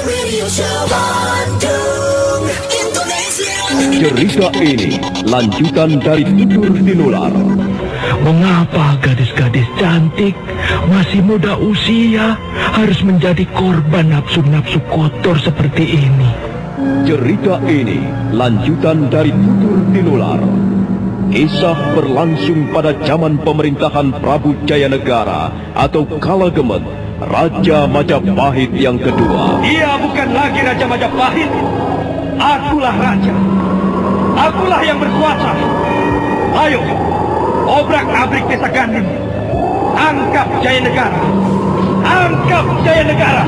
Radio Show Bandung, Indonesia. Cerita ini lanjutan dari Tutur Tinular. Mengapa gadis-gadis cantik masih muda usia harus menjadi korban nafsu-nafsu kotor seperti ini? Cerita ini lanjutan dari Tutur Tinular. Kisah berlangsung pada zaman pemerintahan Prabu Jayanegara atau Kala Gemet, Raja Majapahit yang kedua. Dia bukan lagi Raja Majapahit. Akulah raja. Akulah yang berkuasa. Ayo, obrak-abrik desa Ganding. Angkap Jaya Negara. Angkap Jaya Negara.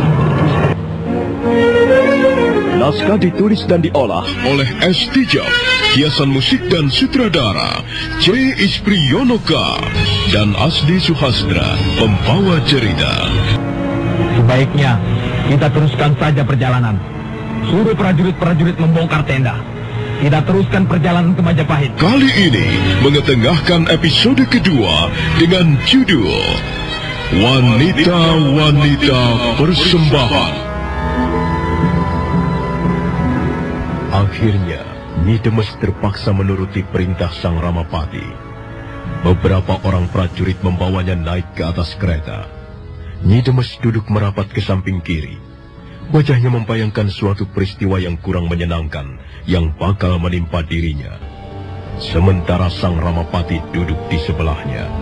Naskah ditulis dan diolah oleh S. Tijab, hiasan musik dan sutradara C. Ispriyonoka dan Asdi Suhastra, pembawa cerita. Sebaiknya kita teruskan saja perjalanan. Suruh prajurit-prajurit membongkar tenda. Kita teruskan perjalanan ke Majapahit. Kali ini mengetengahkan episode kedua dengan judul Wanita-Wanita Persembahan. Akhirnya, Nyi Demes terpaksa menuruti perintah Sang Ramapati. Beberapa orang prajurit membawanya naik ke atas kereta. Nyi Demes duduk merapat ke samping kiri. Wajahnya membayangkan suatu peristiwa yang kurang menyenangkan yang bakal menimpa dirinya. Sementara Sang Ramapati duduk di sebelahnya.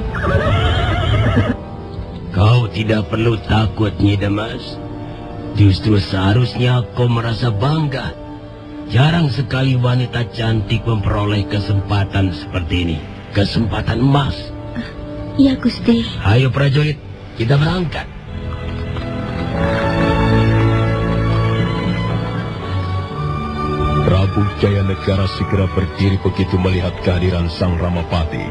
Kau tidak perlu takut, Nyi Demas. Justru seharusnya kau merasa bangga. Jarang sekali wanita cantik memperoleh kesempatan seperti ini. Kesempatan emas. Iya, Gusti. Ayo prajurit, kita berangkat. Prabu Jayanegara segera berdiri begitu melihat kehadiran Sang Ramapati.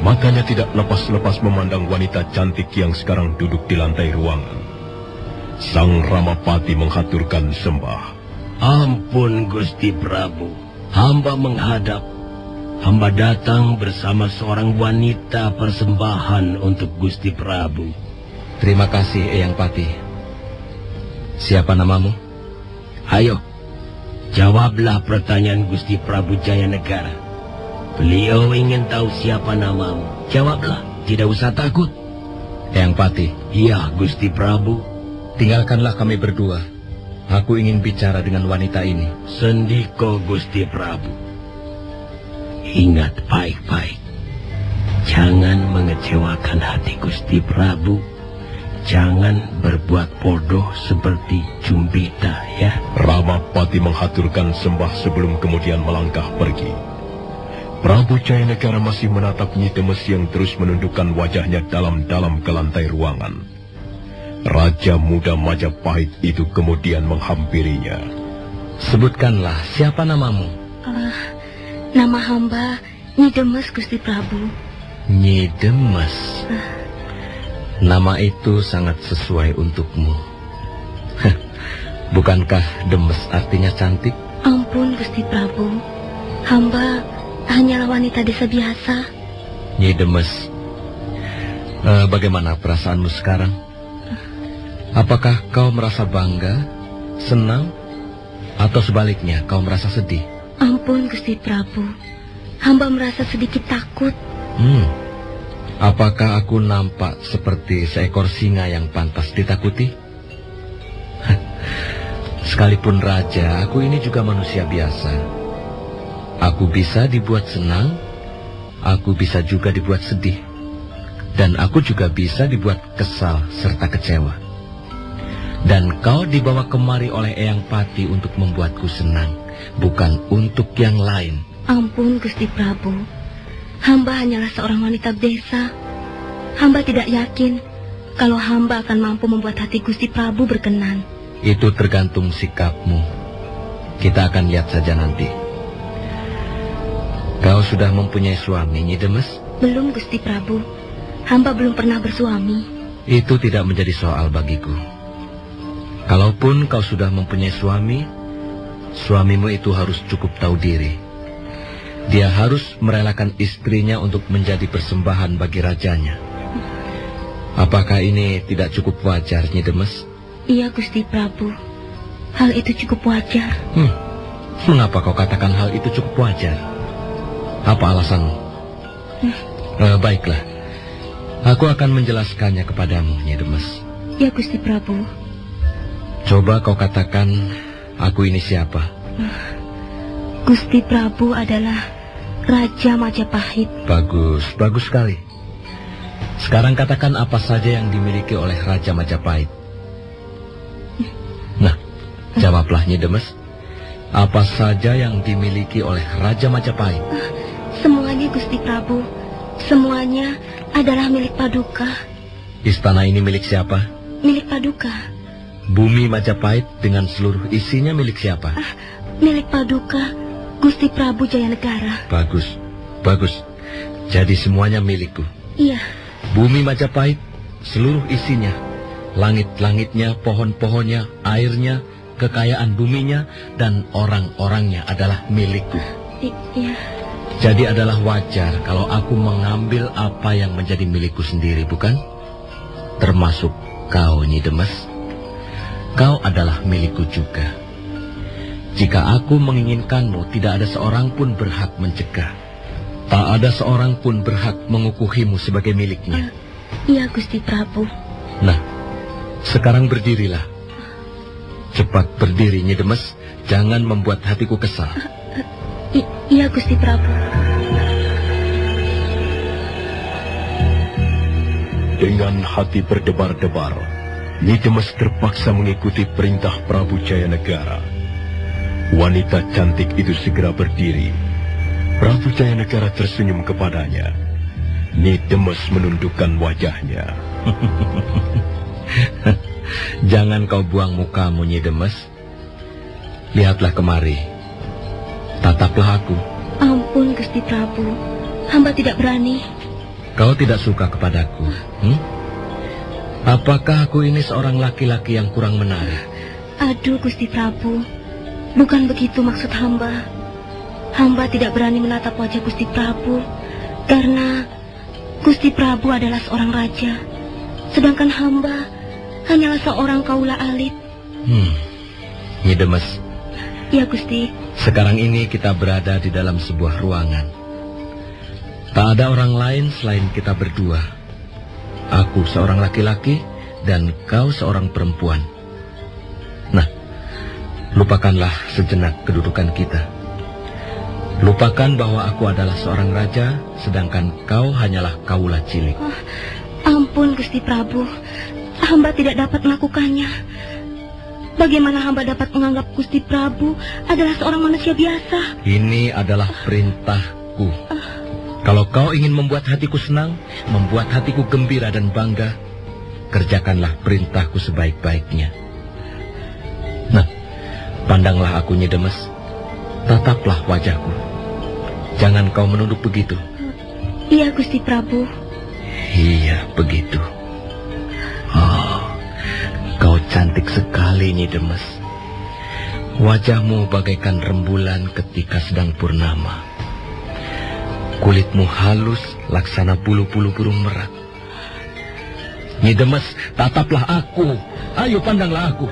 Matanya tidak lepas-lepas memandang wanita cantik yang sekarang duduk di lantai ruangan. Sang Ramapati menghaturkan sembah. Ampun Gusti Prabu, hamba menghadap. Hamba datang bersama seorang wanita persembahan untuk Gusti Prabu. Terima kasih, Eyang Pati. Siapa namamu? Ayo, jawablah pertanyaan Gusti Prabu Jayanegara. Beliau ingin tahu siapa namamu. Jawablah, tidak usah takut. Eyang Pati, Iya, Gusti Prabu. tinggalkanlah kami berdua. Aku ingin bicara dengan wanita ini. Sendiko Gusti Prabu. Ingat baik-baik. Jangan mengecewakan hati Gusti Prabu. Jangan berbuat bodoh seperti Jumbita ya. Ramapati menghaturkan sembah sebelum kemudian melangkah pergi. Prabu Jayanegara masih menatap Nyi Demes yang terus menundukkan wajahnya dalam-dalam ke lantai ruangan. Raja muda Majapahit itu kemudian menghampirinya. Sebutkanlah siapa namamu? Eh, nama hamba Nyi Demes, Gusti Prabu. Nyi Demes. Nama itu sangat sesuai untukmu. Bukankah Demes artinya cantik? Ampun, Gusti Prabu. Hamba hanyalah wanita desa biasa. Nyi Demes, eh, bagaimana perasaanmu sekarang? Apakah kau merasa bangga, senang, atau sebaliknya kau merasa sedih? Ampun, Gusti Prabu. Hamba merasa sedikit takut. Hmm, apakah aku nampak seperti seekor singa yang pantas ditakuti? Sekalipun raja, aku ini juga manusia biasa. Aku bisa dibuat senang, aku bisa juga dibuat sedih. Dan aku juga bisa dibuat kesal serta kecewa. Dan kau dibawa kemari oleh Eyang Pati untuk membuatku senang, bukan untuk yang lain. Ampun, Gusti Prabu. Hamba hanyalah seorang wanita desa. Hamba tidak yakin kalau hamba akan mampu membuat hati Gusti Prabu berkenan. Itu tergantung sikapmu. Kita akan lihat saja nanti. Kau sudah mempunyai suami, Nyi Demes? Belum, Gusti Prabu. Hamba belum pernah bersuami. Itu tidak menjadi soal bagiku. Kalaupun kau sudah mempunyai suami, suamimu itu harus cukup tahu diri. Dia harus merelakan istrinya untuk menjadi persembahan bagi rajanya. Apakah ini tidak cukup wajar, Nyi Demes? Iya, Gusti Prabu. Hal itu cukup wajar. Hmm. Mengapa kau katakan hal itu cukup wajar? Apa alasanmu? Eh, baiklah. Aku akan menjelaskannya kepadamu, Nyi Demes. Ya Gusti Prabu. Coba kau katakan aku ini siapa? Gusti Prabu adalah Raja Majapahit. Bagus, bagus sekali. Sekarang katakan apa saja yang dimiliki oleh Raja Majapahit. Nah, jawablah Nyi Demes. Apa saja yang dimiliki oleh Raja Majapahit? Semuanya Gusti Prabu. Semuanya adalah milik Paduka. Istana ini milik siapa? Milik Paduka. Bumi Majapahit dengan seluruh isinya milik siapa? Milik Paduka. Gusti Prabu Jayanegara. Bagus, bagus. Jadi semuanya milikku. Iya. Bumi Majapahit, seluruh isinya, langit-langitnya, pohon-pohonnya, airnya, kekayaan buminya, dan orang-orangnya adalah milikku. I- iya. Jadi adalah wajar kalau aku mengambil apa yang menjadi milikku sendiri, bukan? Termasuk kau, Nyi Demes. Kau adalah milikku juga. Jika aku menginginkanmu, tidak ada seorang pun berhak mencegah. Tak ada seorang pun berhak mengukuhimu sebagai miliknya. Iya Gusti Prabu. Nah, sekarang berdirilah. Cepat berdiri, Nyi Demes. Jangan membuat hatiku kesal. I- iya Gusti Prabu. Dengan hati berdebar-debar, Nyi Demes terpaksa mengikuti perintah Prabu Jayanegara. Wanita cantik itu segera berdiri. Prabu Jayanegara tersenyum kepadanya. Nyi Demes menundukkan wajahnya. Jangan kau buang mukamu, Nyi Demes. Lihatlah kemari. Tataplah aku. Ampun Gusti Prabu. Hamba tidak berani. Kau tidak suka kepadaku. Hmm? Apakah aku ini seorang laki-laki yang kurang menarik? Aduh Gusti Prabu. Bukan begitu maksud hamba. Hamba tidak berani menatap wajah Gusti Prabu. Karena Gusti Prabu adalah seorang raja. Sedangkan hamba hanyalah seorang kaula alit. Hmm. Nyi Demes, Ya Gusti. sekarang ini kita berada di dalam sebuah ruangan. Tak ada orang lain selain kita berdua. Aku seorang laki-laki dan kau seorang perempuan. Nah, lupakanlah sejenak kedudukan kita. Lupakan bahwa aku adalah seorang raja, sedangkan kau hanyalah kaula cilik. Ampun Gusti Prabu. Hamba tidak dapat melakukannya. Bagaimana hamba dapat menganggap Gusti Prabu adalah seorang manusia biasa? Ini adalah perintahku. Kalau kau ingin membuat hatiku senang, membuat hatiku gembira dan bangga, kerjakanlah perintahku sebaik-baiknya. Nah, pandanglah aku Nyi Demes. Tataplah wajahku. Jangan kau menunduk begitu. Iya Gusti Prabu. Iya, begitu. Oh, kau cantik sekali, Nyi Demes. Wajahmu bagaikan rembulan ketika sedang purnama. Kulitmu halus, laksana bulu-bulu burung merak. Nyi Demes, tataplah aku. Ayo pandanglah aku.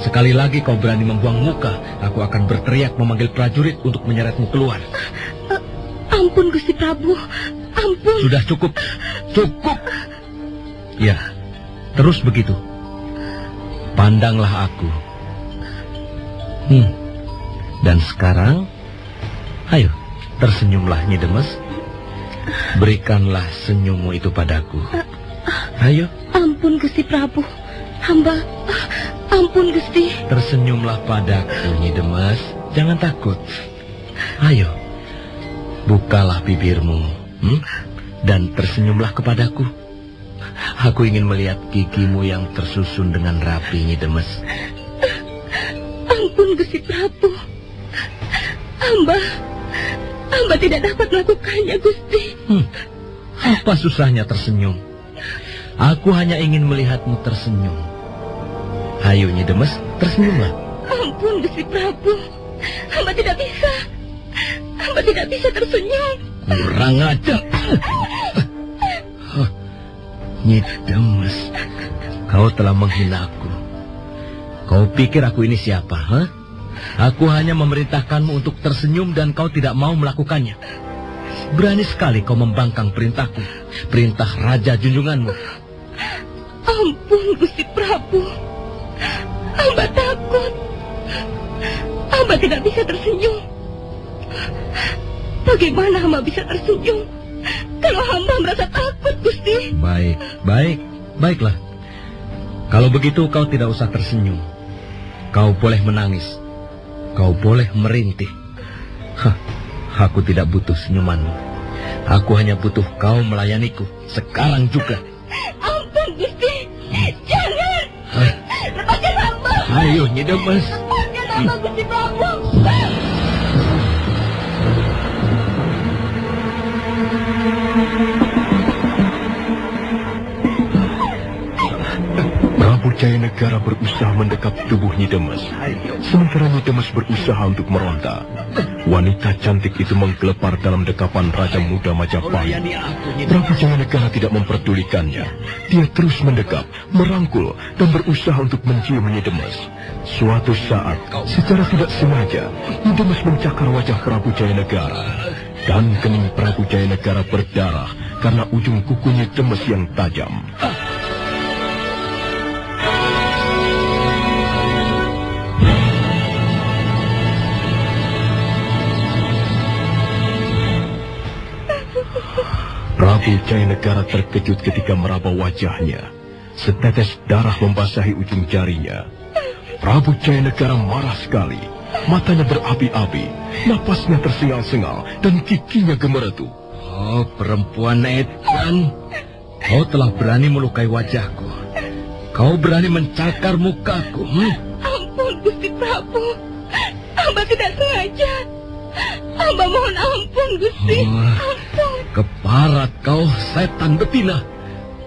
Sekali lagi kau berani membuang muka, aku akan berteriak memanggil prajurit untuk menyeretmu keluar. Ampun Gusti Prabu. Ampun. Sudah cukup. Cukup. Ya, terus begitu. Pandanglah aku. Hmm. Dan sekarang, ayo, tersenyumlah Nyi Demes. Berikanlah senyummu itu padaku. Ayo, Ampun Gusti Prabu. Hamba. Ampun Gusti. tersenyumlah padaku Nyi Demes. Jangan takut. Ayo, bukalah bibirmu. Hmm? Dan tersenyumlah kepadaku. Aku ingin melihat gigimu yang tersusun dengan rapi, Nyi Demes. Ampun Gusti Prabu. Hamba. Hamba tidak dapat melakukannya Gusti. Hmm, apa susahnya tersenyum? Aku hanya ingin melihatmu tersenyum. Ayo Nyi Demes, tersenyumlah. Ampun Gusti Prabu. Hamba tidak bisa. Hamba tidak bisa tersenyum. Kurang ajar. Hah, Nyi Demes, kau telah menghinaku. Kau pikir aku ini siapa, ha? Aku hanya memerintahkanmu untuk tersenyum dan kau tidak mau melakukannya. Berani sekali kau membangkang perintahku, perintah raja junjunganmu. Ampun, Gusti Prabu. Hamba takut. Hamba tidak bisa tersenyum. Bagaimana hamba bisa tersenyum kalau hamba merasa takut, Gusti? Baik, baik, baiklah. Kalau begitu kau tidak usah tersenyum. Kau boleh menangis. Kau boleh merintih. Hah, aku tidak butuh senyumanmu. Aku hanya butuh kau melayaniku sekarang juga. Ampun, Gusti. Jangan. Hah, Lepaskan hamba. ayo, Nyi Demes. Lepaskan hamba, Gusti Prabu. Jaya Negara berusaha mendekap tubuh Nyi Demes. Sementara Nyi Demes berusaha untuk meronta. Wanita cantik itu menggelepar dalam dekapan Raja Muda Majapahit. Prabu Jaya Negara tidak memperdulikannya. Dia terus mendekap, merangkul, dan berusaha untuk mencium Nyi Demes. Suatu saat, secara tidak sengaja, Nyi Demes mencakar wajah Prabu Jaya Negara. Dan kening Prabu Jaya Negara berdarah karena ujung kuku Nyi Demes yang tajam. Prabu Jaya Negara terkejut ketika meraba wajahnya. Setetes darah membasahi ujung jarinya. Prabu Jaya Negara marah sekali. Matanya berapi-api, napasnya tersengal-sengal, dan giginya gemeretu. Oh, perempuan edan. Kau telah berani melukai wajahku. Kau berani mencakar mukaku. Hmm? Ampun, Gusti Prabu. Hamba tidak sengaja. Hamba mohon ampun, Gusti. Wah. Ampun. Keparat kau, setan betina.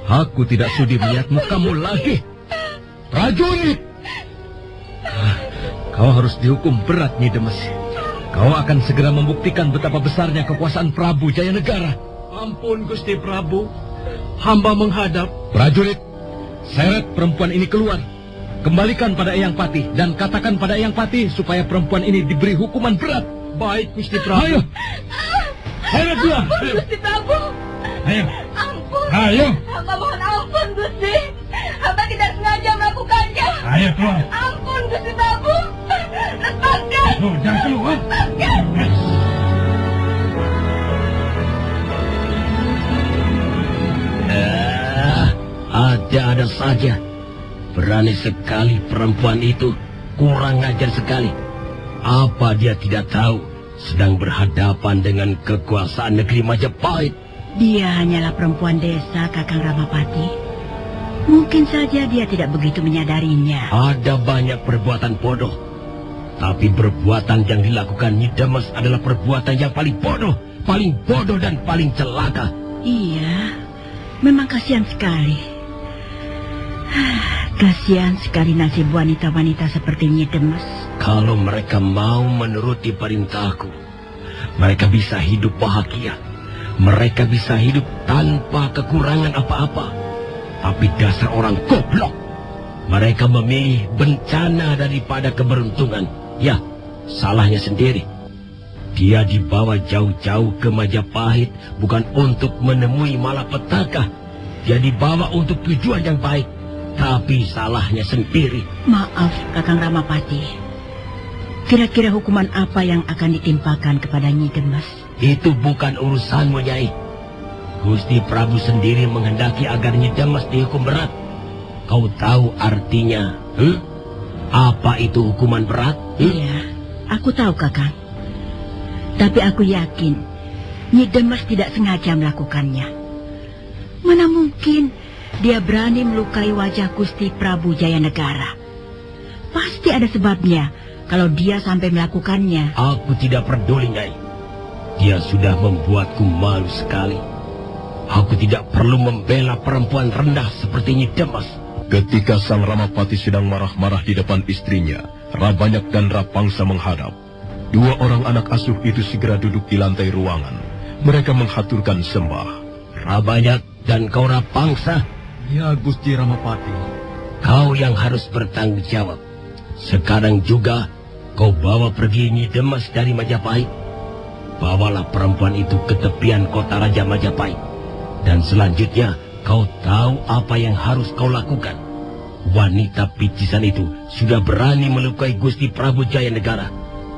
Aku tidak sudi melihat mukamu lagi. Prajurit! Ah, Kau harus dihukum berat, Nyi Demes. Kau akan segera membuktikan betapa besarnya kekuasaan Prabu Jaya Negara. Ampun Gusti Prabu. Hamba menghadap. Prajurit, seret perempuan ini keluar. Kembalikan pada Eyang Pati dan katakan pada Eyang Pati supaya perempuan ini diberi hukuman berat. Baik Gusti Prabu. Ayo, dia. Ampun, Gusti Prabu. Ayo, Ampun. ayo, Hamba mohon ampun, Gusti. Hamba tidak sengaja melakukannya. ayo keluar. Ampun, Gusti Prabu. Lepaskan. Tuh, jangan keluar. Lepaskan. Ah, ada-ada saja. Berani sekali perempuan itu. Kurang ajar sekali. Apa dia tidak tahu sedang berhadapan dengan kekuasaan negeri Majapahit? Dia hanyalah perempuan desa Kakang Ramapati. Mungkin saja dia tidak begitu menyadarinya. Ada banyak perbuatan bodoh. Tapi perbuatan yang dilakukan Nyi Demes adalah perbuatan yang paling bodoh. Paling bodoh dan paling celaka. Iya, memang kasihan sekali. Kasihan sekali nasib wanita-wanita seperti Nyi Demes. Kalau mereka mau menuruti perintahku, mereka bisa hidup bahagia. Mereka bisa hidup tanpa kekurangan apa-apa. Tapi dasar orang goblok. Mereka memilih bencana daripada keberuntungan. Ya, salahnya sendiri. Dia dibawa jauh-jauh ke Majapahit bukan untuk menemui malapetaka. Dia dibawa untuk tujuan yang baik. Tapi salahnya sendiri. Maaf, Kakang Ramapati. Kira-kira hukuman apa yang akan ditimpakan kepada Nyi Demes? Itu bukan urusanmu, Nyai. Gusti Prabu sendiri menghendaki agar Nyi Demes dihukum berat. Kau tahu artinya, hmm? Apa itu hukuman berat? Hmm? Iya, aku tahu Kakang. Tapi aku yakin Nyi Demes tidak sengaja melakukannya. Mana mungkin dia berani melukai wajah Gusti Prabu Jaya Negara. Pasti ada sebabnya kalau dia sampai melakukannya. Aku tidak peduli, Nyai. Dia sudah membuatku malu sekali. Aku tidak perlu membela perempuan rendah seperti Nyi Demes. Ketika Sang Ramapati sedang marah-marah di depan istrinya, Rabanyak dan Rapangsa menghadap. Dua orang anak asuh itu segera duduk di lantai ruangan. Mereka menghaturkan sembah. Rabanyak dan kau Rapangsa, Ya Gusti Ramapati. kau yang harus bertanggung jawab. Sekarang juga kau bawa pergi Nyi Demas dari Majapahit. Bawalah perempuan itu ke tepian kota Raja Majapahit. Dan selanjutnya kau tahu apa yang harus kau lakukan. Wanita picisan itu sudah berani melukai Gusti Prabu Jaya Negara.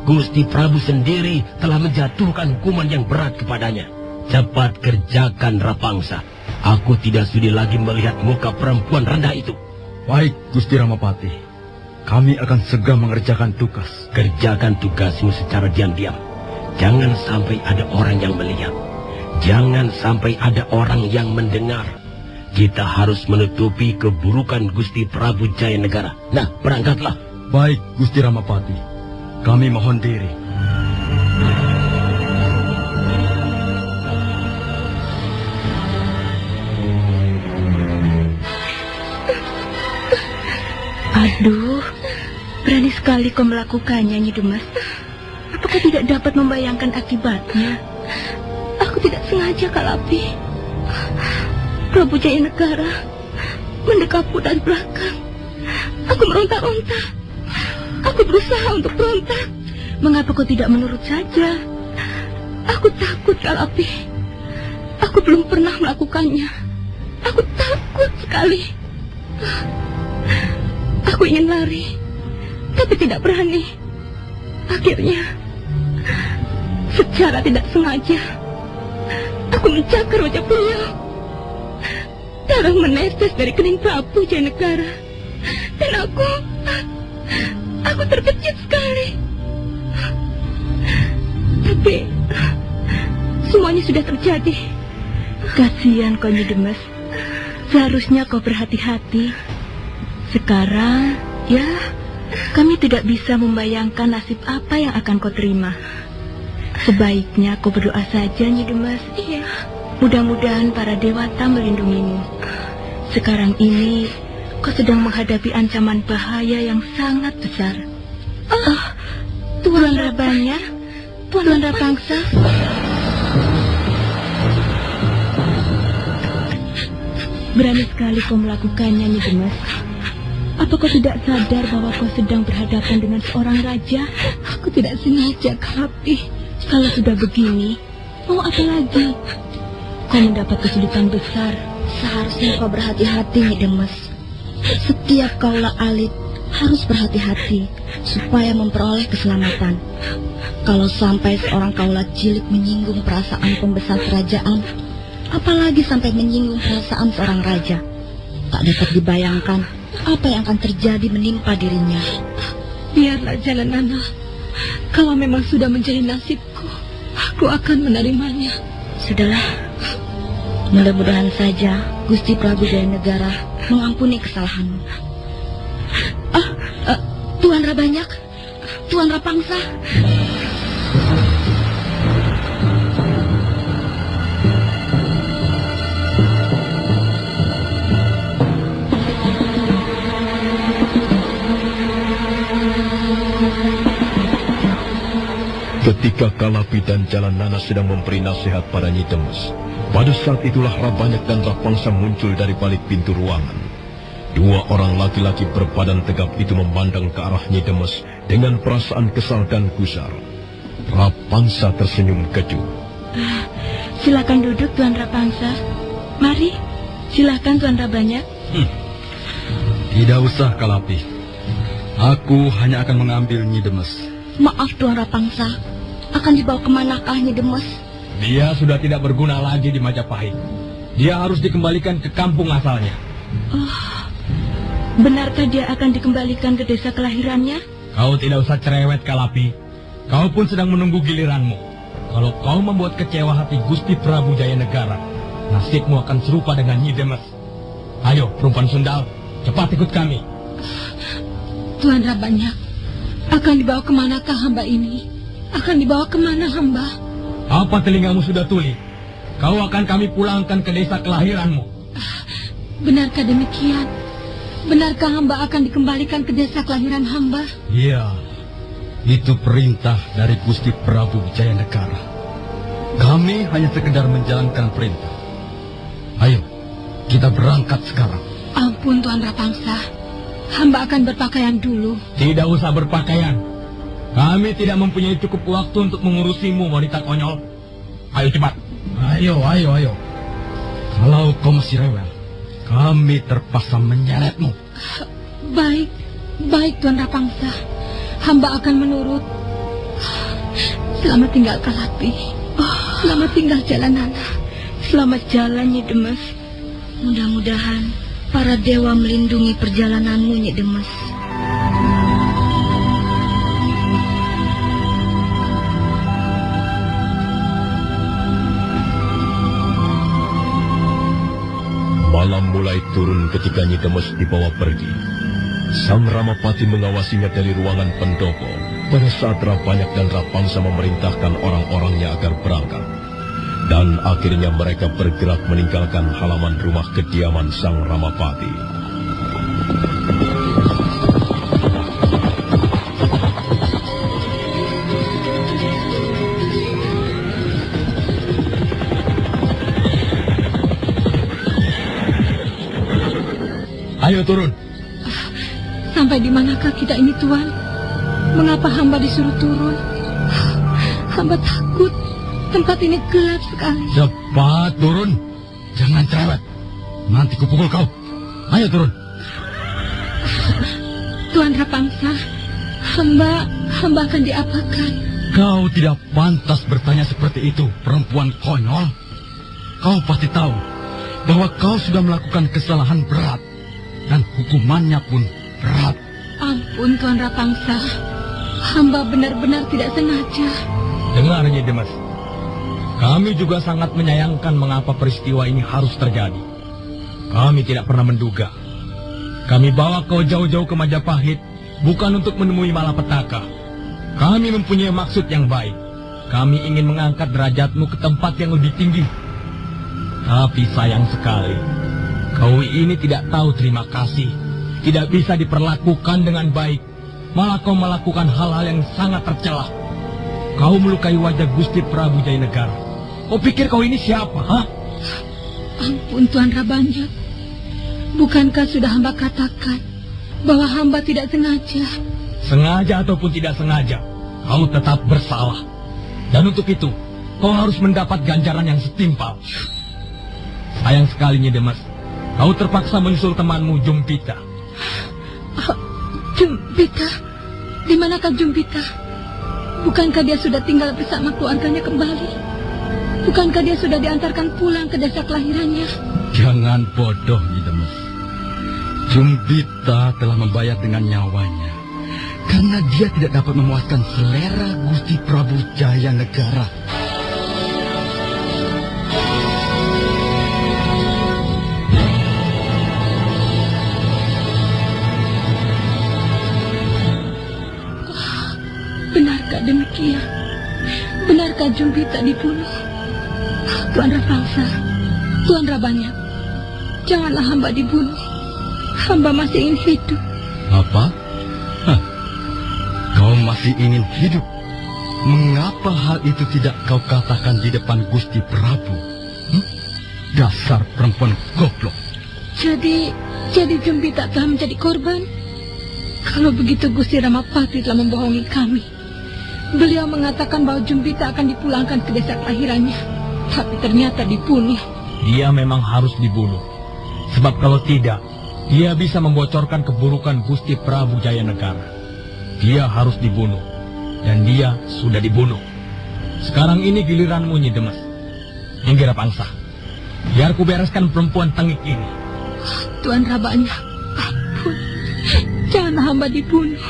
Gusti Prabu sendiri telah menjatuhkan hukuman yang berat kepadanya. Cepat kerjakan Rapangsa. Aku tidak sudi lagi melihat muka perempuan rendah itu. Baik, Gusti Ramapati. Kami akan segera mengerjakan tugas. Kerjakan tugasmu secara diam-diam. Jangan sampai ada orang yang melihat. Jangan sampai ada orang yang mendengar. Kita harus menutupi keburukan Gusti Prabu Jaya Negara. Nah, berangkatlah. Baik, Gusti Ramapati. Kami mohon diri. Aduh, berani sekali kau melakukannya, Nyi. Apakah tidak dapat membayangkan akibatnya? Aku tidak sengaja, Kalapi. Prabu Jaya Negara mendekapku dari belakang. Aku meronta-ronta. Aku berusaha untuk berontak. Mengapa kau tidak menurut saja? Aku takut, Kalapi. Aku belum pernah melakukannya. Aku takut sekali. Aku ingin lari, tapi tidak berani. Akhirnya, secara tidak sengaja, aku mencakar wajah beliau. Darah menetes dari kening Prabu Jayanegara. Dan aku, aku terkejut sekali. Tapi, semuanya sudah terjadi. Kasihan kau, Nyi Demas. Seharusnya kau berhati-hati. Sekarang, ya, kami tidak bisa membayangkan nasib apa yang akan kau terima. Sebaiknya kau berdoa saja, Nyi Demas. Iya, Mudah-mudahan para dewata melindungimu. Sekarang ini, kau sedang menghadapi ancaman bahaya yang sangat besar. oh, Tuan Rabanya, Tuan Rapangsa. Berani sekali kau melakukannya, Nyi Demas. Apa kau tidak sadar bahwa kau sedang berhadapan dengan seorang raja? aku tidak sengaja, Kalapi. Kalau sudah begini, mau apa lagi? Kau mendapat kesulitan besar. Seharusnya kau berhati-hati, Demes. Setiap kaulah alit harus berhati-hati supaya memperoleh keselamatan. Kalau sampai seorang kaulah cilik menyinggung perasaan pembesar kerajaan, apalagi sampai menyinggung perasaan seorang raja, tak dapat dibayangkan apa yang akan terjadi menimpa dirinya. Biarlah jalan Nana. Kalau memang sudah menjadi nasibku, aku akan menerimanya. Sudahlah. Mudah-mudahan saja Gusti Prabu Jaya Negara mengampuni kesalahanmu. Ah, eh, Tuan Rabanyak, Tuan Rapangsa. Ketika Kalapi dan Jalan Nana sedang memberi nasihat pada Nyi Demes, pada saat itulah Rabanyak dan Rapangsa muncul dari balik pintu ruangan. Dua orang laki-laki berbadan tegap itu memandang ke arah Nyi Demes dengan perasaan kesal dan gusar. Rapangsa tersenyum keju. Silakan duduk, Tuan Rapangsa. Mari, silakan Tuan Rabanyak. Tidak usah, Kalapi. Aku hanya akan mengambil Nyi Demes. Maaf Tuan Rapangsa, akan dibawa ke manakah Nyi Demes? Dia sudah tidak berguna lagi di Majapahit. Dia harus dikembalikan ke kampung asalnya. Benarkah dia akan dikembalikan ke desa kelahirannya? Kau tidak usah cerewet, Kalapi. Kau pun sedang menunggu giliranmu. Kalau kau membuat kecewa hati Gusti Prabu Jaya Negara, nasibmu akan serupa dengan Nyi Demes. Ayo, perempuan Sundal, cepat ikut kami. Tuan Rabanyak, akan dibawa ke manakah hamba ini? Akan dibawa ke mana hamba? Apa telingamu sudah tuli? Kau akan kami pulangkan ke desa kelahiranmu. Benarkah demikian? Benarkah hamba akan dikembalikan ke desa kelahiran hamba? Iya, itu perintah dari Gusti Prabu Jaya Negara. Kami hanya sekedar menjalankan perintah. Ayo, kita berangkat sekarang. Ampun Tuan Rapangsa, hamba akan berpakaian dulu. Tidak usah berpakaian. Kami tidak mempunyai cukup waktu untuk mengurusimu, wanita konyol. Ayo cepat. Ayo, ayo, ayo. Kalau kau masih rewel, kami terpaksa menyeretmu. Baik, baik Tuan Rapangsa. Hamba akan menurut. Selamat tinggal Kalapi. Selamat tinggal Jalanana. Selamat jalan, Nyi Demes. Mudah-mudahan para dewa melindungi perjalananmu, Nyi Demes. Malam mulai turun ketika Nyi Demes dibawa pergi. Sang Ramapati mengawasinya dari ruangan pendopo pada saat Rabanyak dan Rapangsa memerintahkan orang-orangnya agar berangkat. Dan akhirnya mereka bergerak meninggalkan halaman rumah kediaman Sang Ramapati. Sampai di manakah kita ini Tuan? Mengapa hamba disuruh turun? Hamba takut. Tempat ini gelap sekali. Cepat turun. Jangan cerewet. Nanti kupukul kau. Ayo turun. Tuan Rapangsa, hamba, hamba akan diapakan? Kau tidak pantas bertanya seperti itu, perempuan konyol. Kau pasti tahu bahwa kau sudah melakukan kesalahan berat dan hukumannya pun berat. Ampun Tuan Rapangsa, hamba benar-benar tidak sengaja. Dengar Nyi Demes, kami juga sangat menyayangkan mengapa peristiwa ini harus terjadi. Kami tidak pernah menduga. Kami bawa kau jauh-jauh ke Majapahit bukan untuk menemui malapetaka. Kami mempunyai maksud yang baik. Kami ingin mengangkat derajatmu ke tempat yang lebih tinggi. Tapi sayang sekali, kau ini tidak tahu terima kasih. Tidak bisa diperlakukan dengan baik. Malah kau melakukan hal-hal yang sangat tercela. Kau melukai wajah Gusti Prabu Jayanegara. Kau pikir kau ini siapa, ha? Ampun Tuan Rabanyak. Bukankah sudah hamba katakan bahwa hamba tidak sengaja? Sengaja ataupun tidak sengaja, kau tetap bersalah. Dan untuk itu, kau harus mendapat ganjaran yang setimpal. Sayang sekali, Nyi Demes. Kau terpaksa menyusul temanmu Jumpita. Jumpita? Di manakah Jumpita? Bukankah dia sudah tinggal bersama keluarganya kembali? Bukankah dia sudah diantarkan pulang ke desa kelahirannya? Jangan bodoh, Nyi Demes. Jumbita telah membayar dengan nyawanya. Karena dia tidak dapat memuaskan selera Gusti Prabu Jaya Negara. Benarkah Jumpita dibunuh? Tuan Rapangsa, Tuan Rabanya, janganlah hamba dibunuh. Hamba masih ingin hidup. Apa? Hah. Kau masih ingin hidup? Mengapa hal itu tidak kau katakan di depan Gusti Prabu? Hm? Dasar perempuan goblok. Jadi, jadi Jumpita telah menjadi korban? Kalau begitu Gusti Ramapati telah membohongi kami. Beliau mengatakan bahwa Jumpita akan dipulangkan ke desa kelahirannya. Tapi ternyata dibunuh. Dia memang harus dibunuh. Sebab kalau tidak, dia bisa membocorkan keburukan Gusti Prabu Jaya Negara. Dia harus dibunuh. Dan dia sudah dibunuh. Sekarang ini giliranmu, Nyi Demes. Minggir Pangsa. Biar ku bereskan perempuan tengik ini. Tuan Rabanya, ampun. Jangan hamba dibunuh.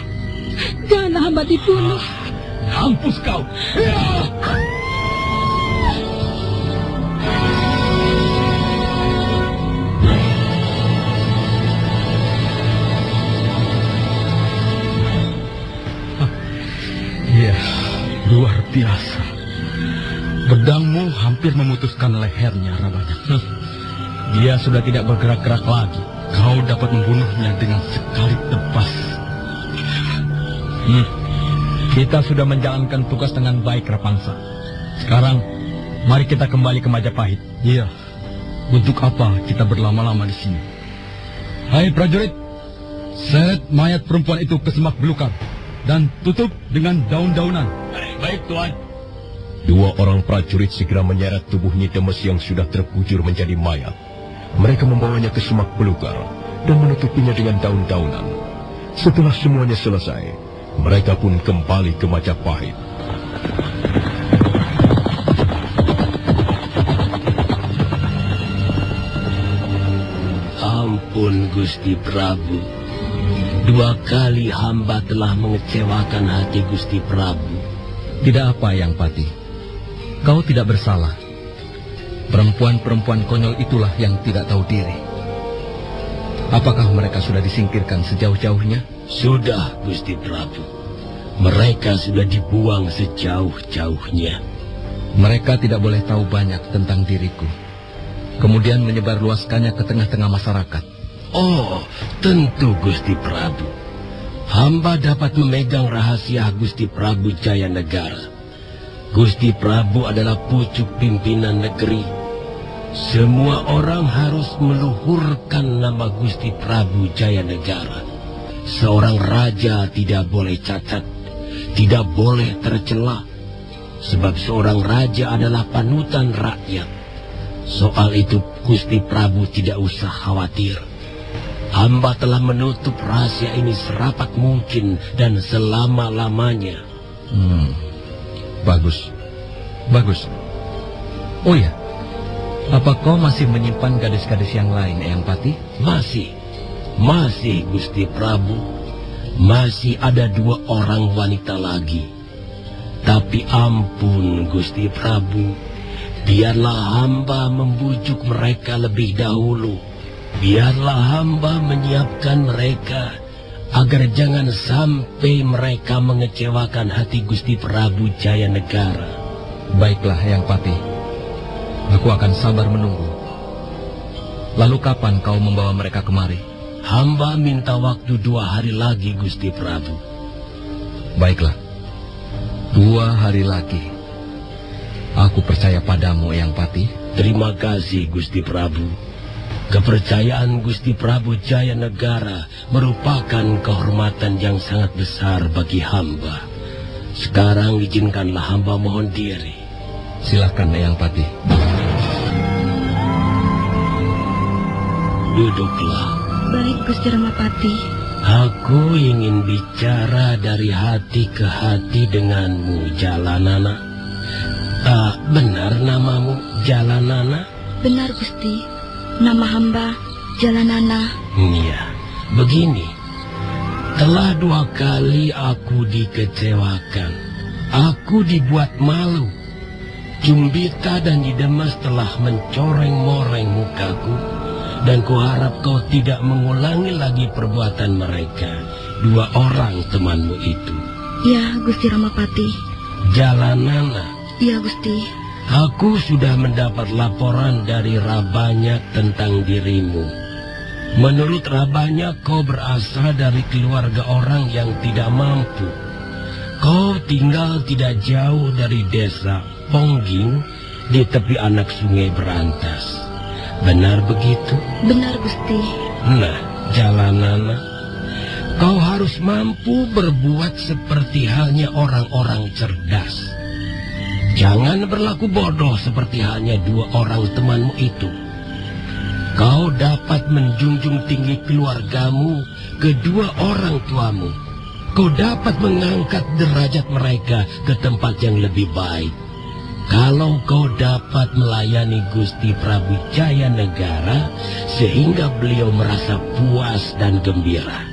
Jangan hamba dibunuh. Mampus kau. Ya, luar biasa. Pedangmu hampir memutuskan lehernya, Rabanya. Dia sudah tidak bergerak-gerak lagi. Kau dapat membunuhnya dengan sekali tebas. Hmm. Kita sudah menjalankan tugas dengan baik, Rapangsa. Sekarang, mari kita kembali ke Majapahit. Iya. Untuk apa kita berlama-lama di sini? Hai prajurit, Seret mayat perempuan itu ke semak belukar dan tutup dengan daun-daunan. Baik, Tuan. Dua orang prajurit segera menyeret tubuh Nyi Demes yang sudah terkujur menjadi mayat. Mereka membawanya ke semak belukar dan menutupinya dengan daun-daunan. Setelah semuanya selesai, mereka pun kembali ke Majapahit. Ampun Gusti Prabu. Dua kali hamba telah mengecewakan hati Gusti Prabu. Tidak apa yang pati. Kau tidak bersalah. Perempuan-perempuan konyol itulah yang tidak tahu diri. Apakah mereka sudah disingkirkan sejauh-jauhnya? Sudah Gusti Prabu. Mereka sudah dibuang sejauh-jauhnya. Mereka tidak boleh tahu banyak tentang diriku. Kemudian menyebarluaskannya ke tengah-tengah masyarakat. Oh, tentu Gusti Prabu. Hamba dapat memegang rahasia Gusti Prabu Jaya Negara. Gusti Prabu adalah pucuk pimpinan negeri. Semua orang harus meluhurkan nama Gusti Prabu Jaya Negara. Seorang raja tidak boleh cacat, tidak boleh tercela. Sebab seorang raja adalah panutan rakyat. Soal itu Gusti Prabu tidak usah khawatir. Hamba telah menutup rahasia ini serapat mungkin dan selama-lamanya. Hmm, bagus, bagus. Oh ya, apa kau masih menyimpan gadis-gadis yang lain, Eyang Pati? Masih, masih Gusti Prabu. Masih ada dua orang wanita lagi. Tapi ampun Gusti Prabu, biarlah hamba membujuk mereka lebih dahulu. Biarlah hamba menyiapkan mereka agar jangan sampai mereka mengecewakan hati Gusti Prabu Jaya Negara. Baiklah, Eyang Pati. Aku akan sabar menunggu. Lalu kapan kau membawa mereka kemari? Hamba minta waktu dua hari lagi Gusti Prabu. Baiklah. Dua hari lagi. Aku percaya padamu, Eyang Pati. Terima kasih Gusti Prabu. Kepercayaan Gusti Prabu Jaya Negara merupakan kehormatan yang sangat besar bagi hamba. Sekarang izinkanlah hamba mohon diri. Silakan, Eyang Pati. Duduklah. Baik, Gusti Ramapati. Aku ingin bicara dari hati ke hati denganmu, Jalanana. Ah, benar namamu, Jalanana? Benar, Gusti. Nama hamba Jalanana. Iya, begini. Telah dua kali aku dikecewakan. Aku dibuat malu. Jumbita dan Didemas telah mencoreng-moreng mukaku. Dan kuharap kau tidak mengulangi lagi perbuatan mereka. Dua orang temanmu itu. Ya, Gusti Ramapati. Jalanana. Ya, Gusti. Aku sudah mendapat laporan dari Rabanya tentang dirimu. Menurut Rabanya kau berasal dari keluarga orang yang tidak mampu. Kau tinggal tidak jauh dari desa Pongging di tepi anak sungai Berantas. Benar begitu? Benar, Gusti. Nah, Jalanana, kau harus mampu berbuat seperti halnya orang-orang cerdas. Jangan berlaku bodoh seperti halnya dua orang temanmu itu. Kau dapat menjunjung tinggi keluargamu, kedua orang tuamu. Kau dapat mengangkat derajat mereka ke tempat yang lebih baik. Kalau kau dapat melayani Gusti Prabu Jaya Negara sehingga beliau merasa puas dan gembira.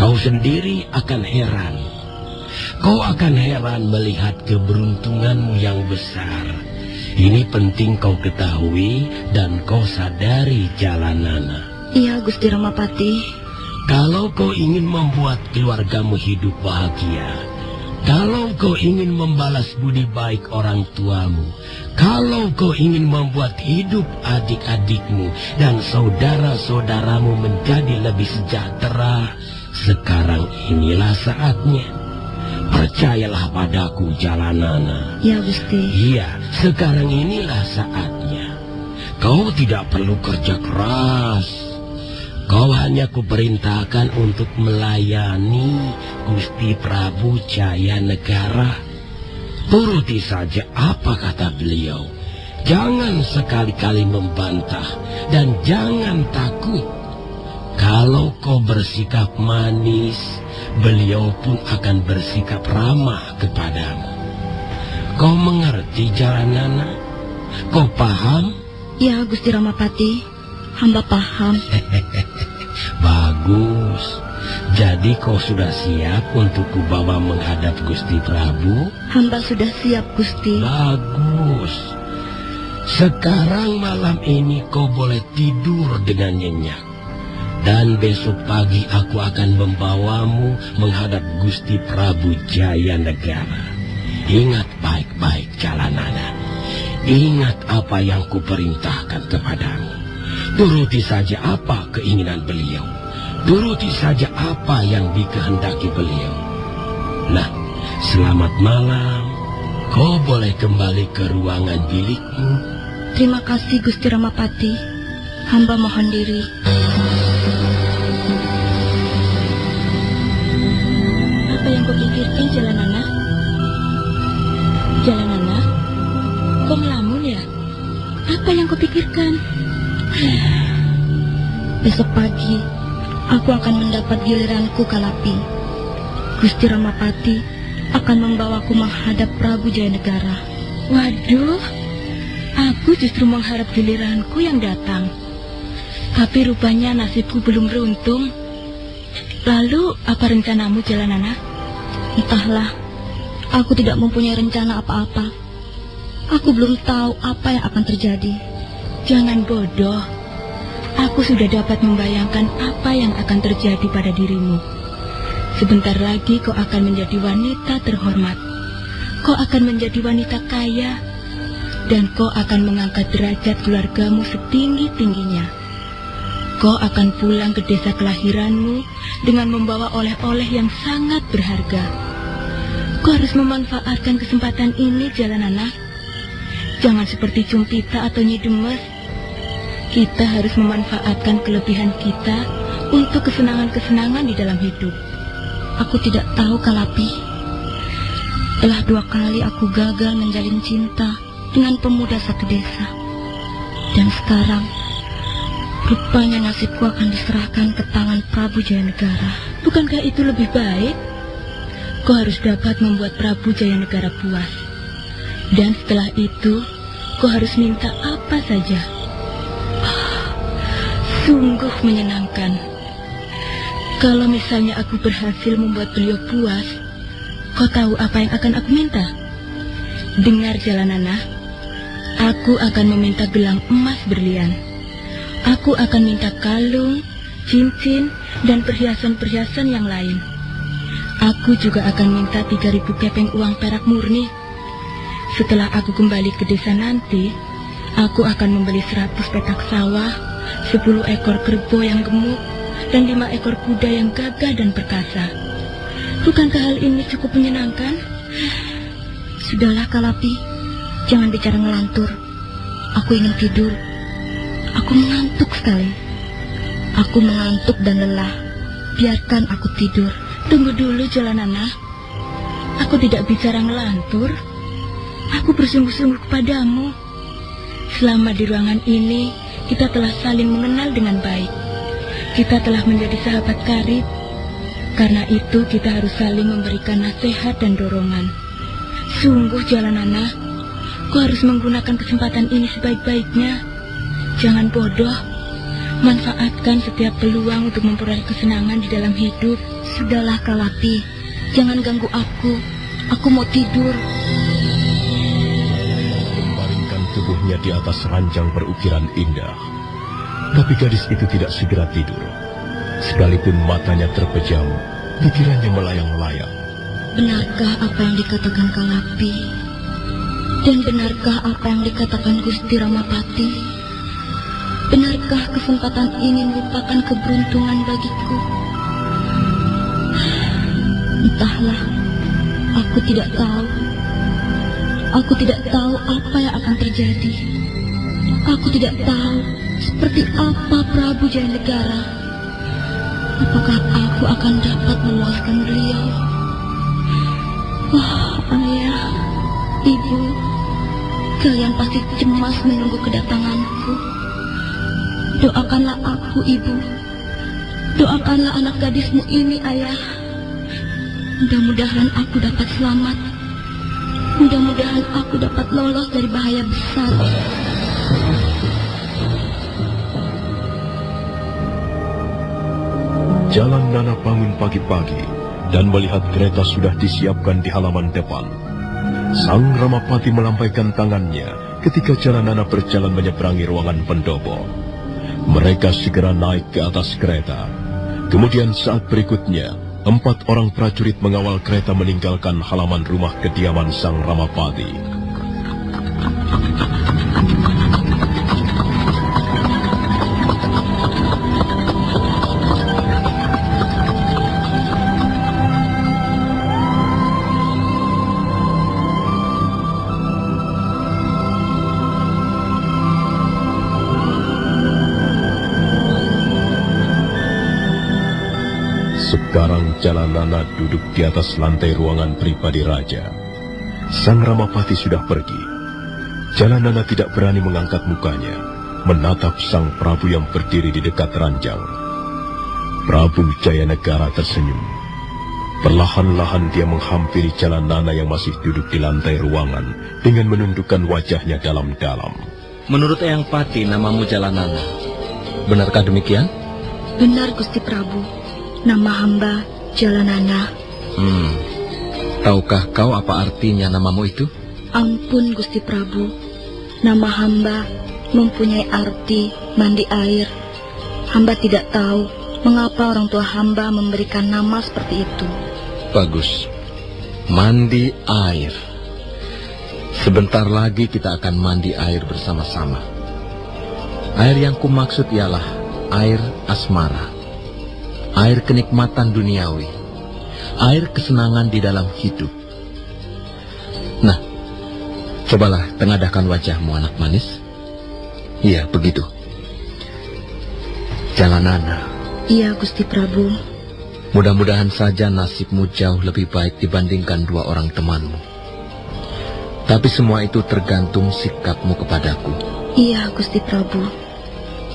Kau sendiri akan heran. Kau akan heran melihat keberuntunganmu yang besar. Ini penting kau ketahui dan kau sadari jalanana. Iya, Gusti Ramapati. Kalau kau ingin membuat keluargamu hidup bahagia, kalau kau ingin membalas budi baik orang tuamu, kalau kau ingin membuat hidup adik-adikmu dan saudara-saudaramu menjadi lebih sejahtera, sekarang inilah saatnya. Percayalah padaku, Jalanana. Ya, Gusti. Iya, sekarang inilah saatnya. Kau tidak perlu kerja keras. Kau hanya kuperintahkan untuk melayani Gusti Prabu Jaya Negara. Turuti saja apa kata beliau. Jangan sekali-kali membantah dan jangan takut. Kalau kau bersikap manis, beliau pun akan bersikap ramah kepadamu. Kau mengerti jalan Nana? Kau paham? Ya, Gusti Ramapati, hamba paham. Bagus. Jadi kau sudah siap untuk kubawa menghadap Gusti Prabu? Hamba sudah siap, Gusti. Bagus. Sekarang malam ini kau boleh tidur dengan nyenyak. Dan besok pagi aku akan membawamu menghadap Gusti Prabu Jaya Negara. Ingat baik-baik jalanannya. Ingat apa yang kuperintahkan kepadamu. Turuti saja apa keinginan beliau. Turuti saja apa yang dikehendaki beliau. Nah, selamat malam. Kau boleh kembali ke ruangan bilikmu. Terima kasih, Gusti Ramapati. Hamba mohon diri. Apa yang kau pikirkan, Jalanana? Jalanana? Kau melamun ya? Apa yang kau pikirkan? Besok pagi, aku akan mendapat giliranku Kalapi. Gusti Ramapati akan membawaku menghadap Prabu Jayanegara. Waduh, aku justru mengharap giliranku yang datang. Tapi rupanya nasibku belum beruntung. Lalu, apa rencanamu, Jalanana? Entahlah, aku tidak mempunyai rencana apa-apa. Aku belum tahu apa yang akan terjadi. Jangan bodoh. Aku sudah dapat membayangkan apa yang akan terjadi pada dirimu. Sebentar lagi kau akan menjadi wanita terhormat. Kau akan menjadi wanita kaya. Dan kau akan mengangkat derajat keluargamu setinggi-tingginya. Kau akan pulang ke desa kelahiranmu dengan membawa oleh-oleh yang sangat berharga. Kau harus memanfaatkan kesempatan ini, jalan anak. Jangan seperti Cumpita atau Nyi Demes. Kita harus memanfaatkan kelebihan kita untuk kesenangan-kesenangan di dalam hidup. Aku tidak tahu Kalapi. Telah dua kali aku gagal menjalin cinta dengan pemuda satu desa. Dan sekarang, rupanya nasibku akan diserahkan ke tangan Prabu Jayanegara. Bukankah itu lebih baik? Kau harus dapat membuat Prabu Jayanegara puas. Dan setelah itu, kau harus minta apa saja. Sungguh menyenangkan. Kalau misalnya aku berhasil membuat beliau puas, kau tahu apa yang akan aku minta? Dengar jalanana, aku akan meminta gelang emas berlian. Aku akan minta kalung, cincin, dan perhiasan-perhiasan yang lain. Aku juga akan minta 3000 kepeng uang perak murni. Setelah aku kembali ke desa nanti, aku akan membeli 100 petak sawah, 10 ekor kerbau yang gemuk, dan 5 ekor kuda yang gagah dan perkasa. Bukankah hal ini cukup menyenangkan? Sudahlah Kalapi, jangan bicara ngelantur. Aku ingin tidur. Aku mengantuk sekali. Aku mengantuk dan lelah. Biarkan aku tidur. Tunggu dulu jalanana. Aku tidak bicara ngelantur. Aku bersungguh-sungguh kepadamu. Selama di ruangan ini, kita telah saling mengenal dengan baik. Kita telah menjadi sahabat karib. Karena itu kita harus saling memberikan nasihat dan dorongan. Sungguh jalan anak, kau harus menggunakan kesempatan ini sebaik-baiknya. Jangan bodoh. Manfaatkan setiap peluang untuk memperoleh kesenangan di dalam hidup. Sudahlah Kalapi, jangan ganggu aku. Aku mau tidur. Tubuhnya di atas ranjang berukiran indah. Tapi gadis itu tidak segera tidur. Sekalipun matanya terpejam, pikirannya melayang-layang. Benarkah apa yang dikatakan Kalapi? Dan benarkah apa yang dikatakan Gusti Ramapati? Benarkah kesempatan ini merupakan keberuntungan bagiku? Entahlah, aku tidak tahu. Aku tidak tahu apa yang akan terjadi. Aku tidak tahu seperti apa Prabu Jayanegara. Apakah aku akan dapat memuaskan beliau? Wah, ayah, ibu, kalian pasti cemas menunggu kedatanganku. Doakanlah aku, ibu. Doakanlah anak gadismu ini, ayah. Mudah-mudahan aku dapat selamat. Mudah-mudahan aku dapat lolos dari bahaya besar. Jalan Nana bangun pagi-pagi dan melihat kereta sudah disiapkan di halaman depan. Sang Ramapati melampaikan tangannya ketika Jalan Nana berjalan menyeberangi ruangan pendopo. Mereka segera naik ke atas kereta. Kemudian saat berikutnya, empat orang prajurit mengawal kereta meninggalkan halaman rumah kediaman Sang Ramapati. Sekarang Jalanana duduk di atas lantai ruangan pribadi raja. Sang Ramapati sudah pergi. Jalanana tidak berani mengangkat mukanya, menatap sang Prabu yang berdiri di dekat ranjang. Prabu Jayanegara tersenyum. Perlahan-lahan dia menghampiri Jalanana yang masih duduk di lantai ruangan dengan menundukkan wajahnya dalam-dalam. Menurut Eyang Pati, namamu Jalanana. Benarkah demikian? Benar, Gusti Prabu. Nama hamba Jalanana. Hmm. Tahukah kau apa artinya namamu itu? Ampun Gusti Prabu. Nama hamba mempunyai arti mandi air. Hamba tidak tahu mengapa orang tua hamba memberikan nama seperti itu. Bagus. Mandi air. Sebentar lagi kita akan mandi air bersama-sama. Air yang kumaksud ialah air asmara air kenikmatan duniawi, air kesenangan di dalam hidup. Nah, cobalah tengadahkan wajahmu anak manis. Iya, begitu. Jalanana. Iya, Gusti Prabu. Mudah-mudahan saja nasibmu jauh lebih baik dibandingkan dua orang temanmu. Tapi semua itu tergantung sikapmu kepadaku. Iya, Gusti Prabu.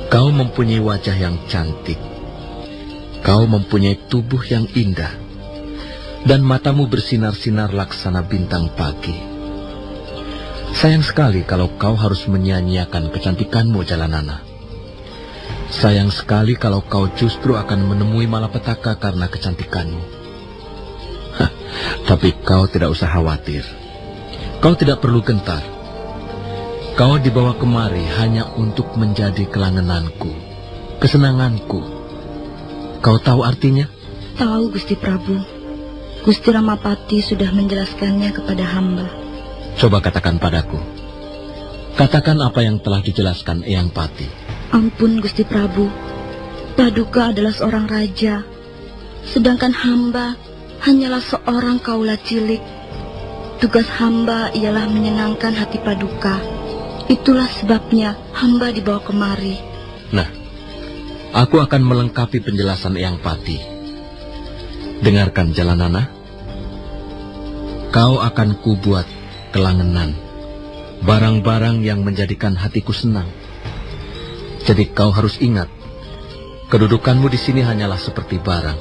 Kau mempunyai wajah yang cantik, Kau mempunyai tubuh yang indah, dan matamu bersinar-sinar laksana bintang pagi. Sayang sekali kalau kau harus menyanyiakan kecantikanmu, Jalanana. Sayang sekali kalau kau justru akan menemui malapetaka karena kecantikanmu. Tapi kau tidak usah khawatir. Kau tidak perlu gentar. Kau dibawa kemari hanya untuk menjadi kelangenanku, kesenanganku, Kau tahu artinya? Tahu Gusti Prabu. Gusti Ramapati sudah menjelaskannya kepada hamba. Coba katakan padaku. Katakan apa yang telah dijelaskan Eyang Pati. Ampun Gusti Prabu. Paduka adalah seorang raja. Sedangkan hamba hanyalah seorang kaula cilik. Tugas hamba ialah menyenangkan hati Paduka. Itulah sebabnya hamba dibawa kemari. Nah, Aku akan melengkapi penjelasan Eyang Pati. Dengarkan Jalanana. Kau akan kubuat kelangenan, barang-barang yang menjadikan hatiku senang. Jadi kau harus ingat, kedudukanmu di sini hanyalah seperti barang.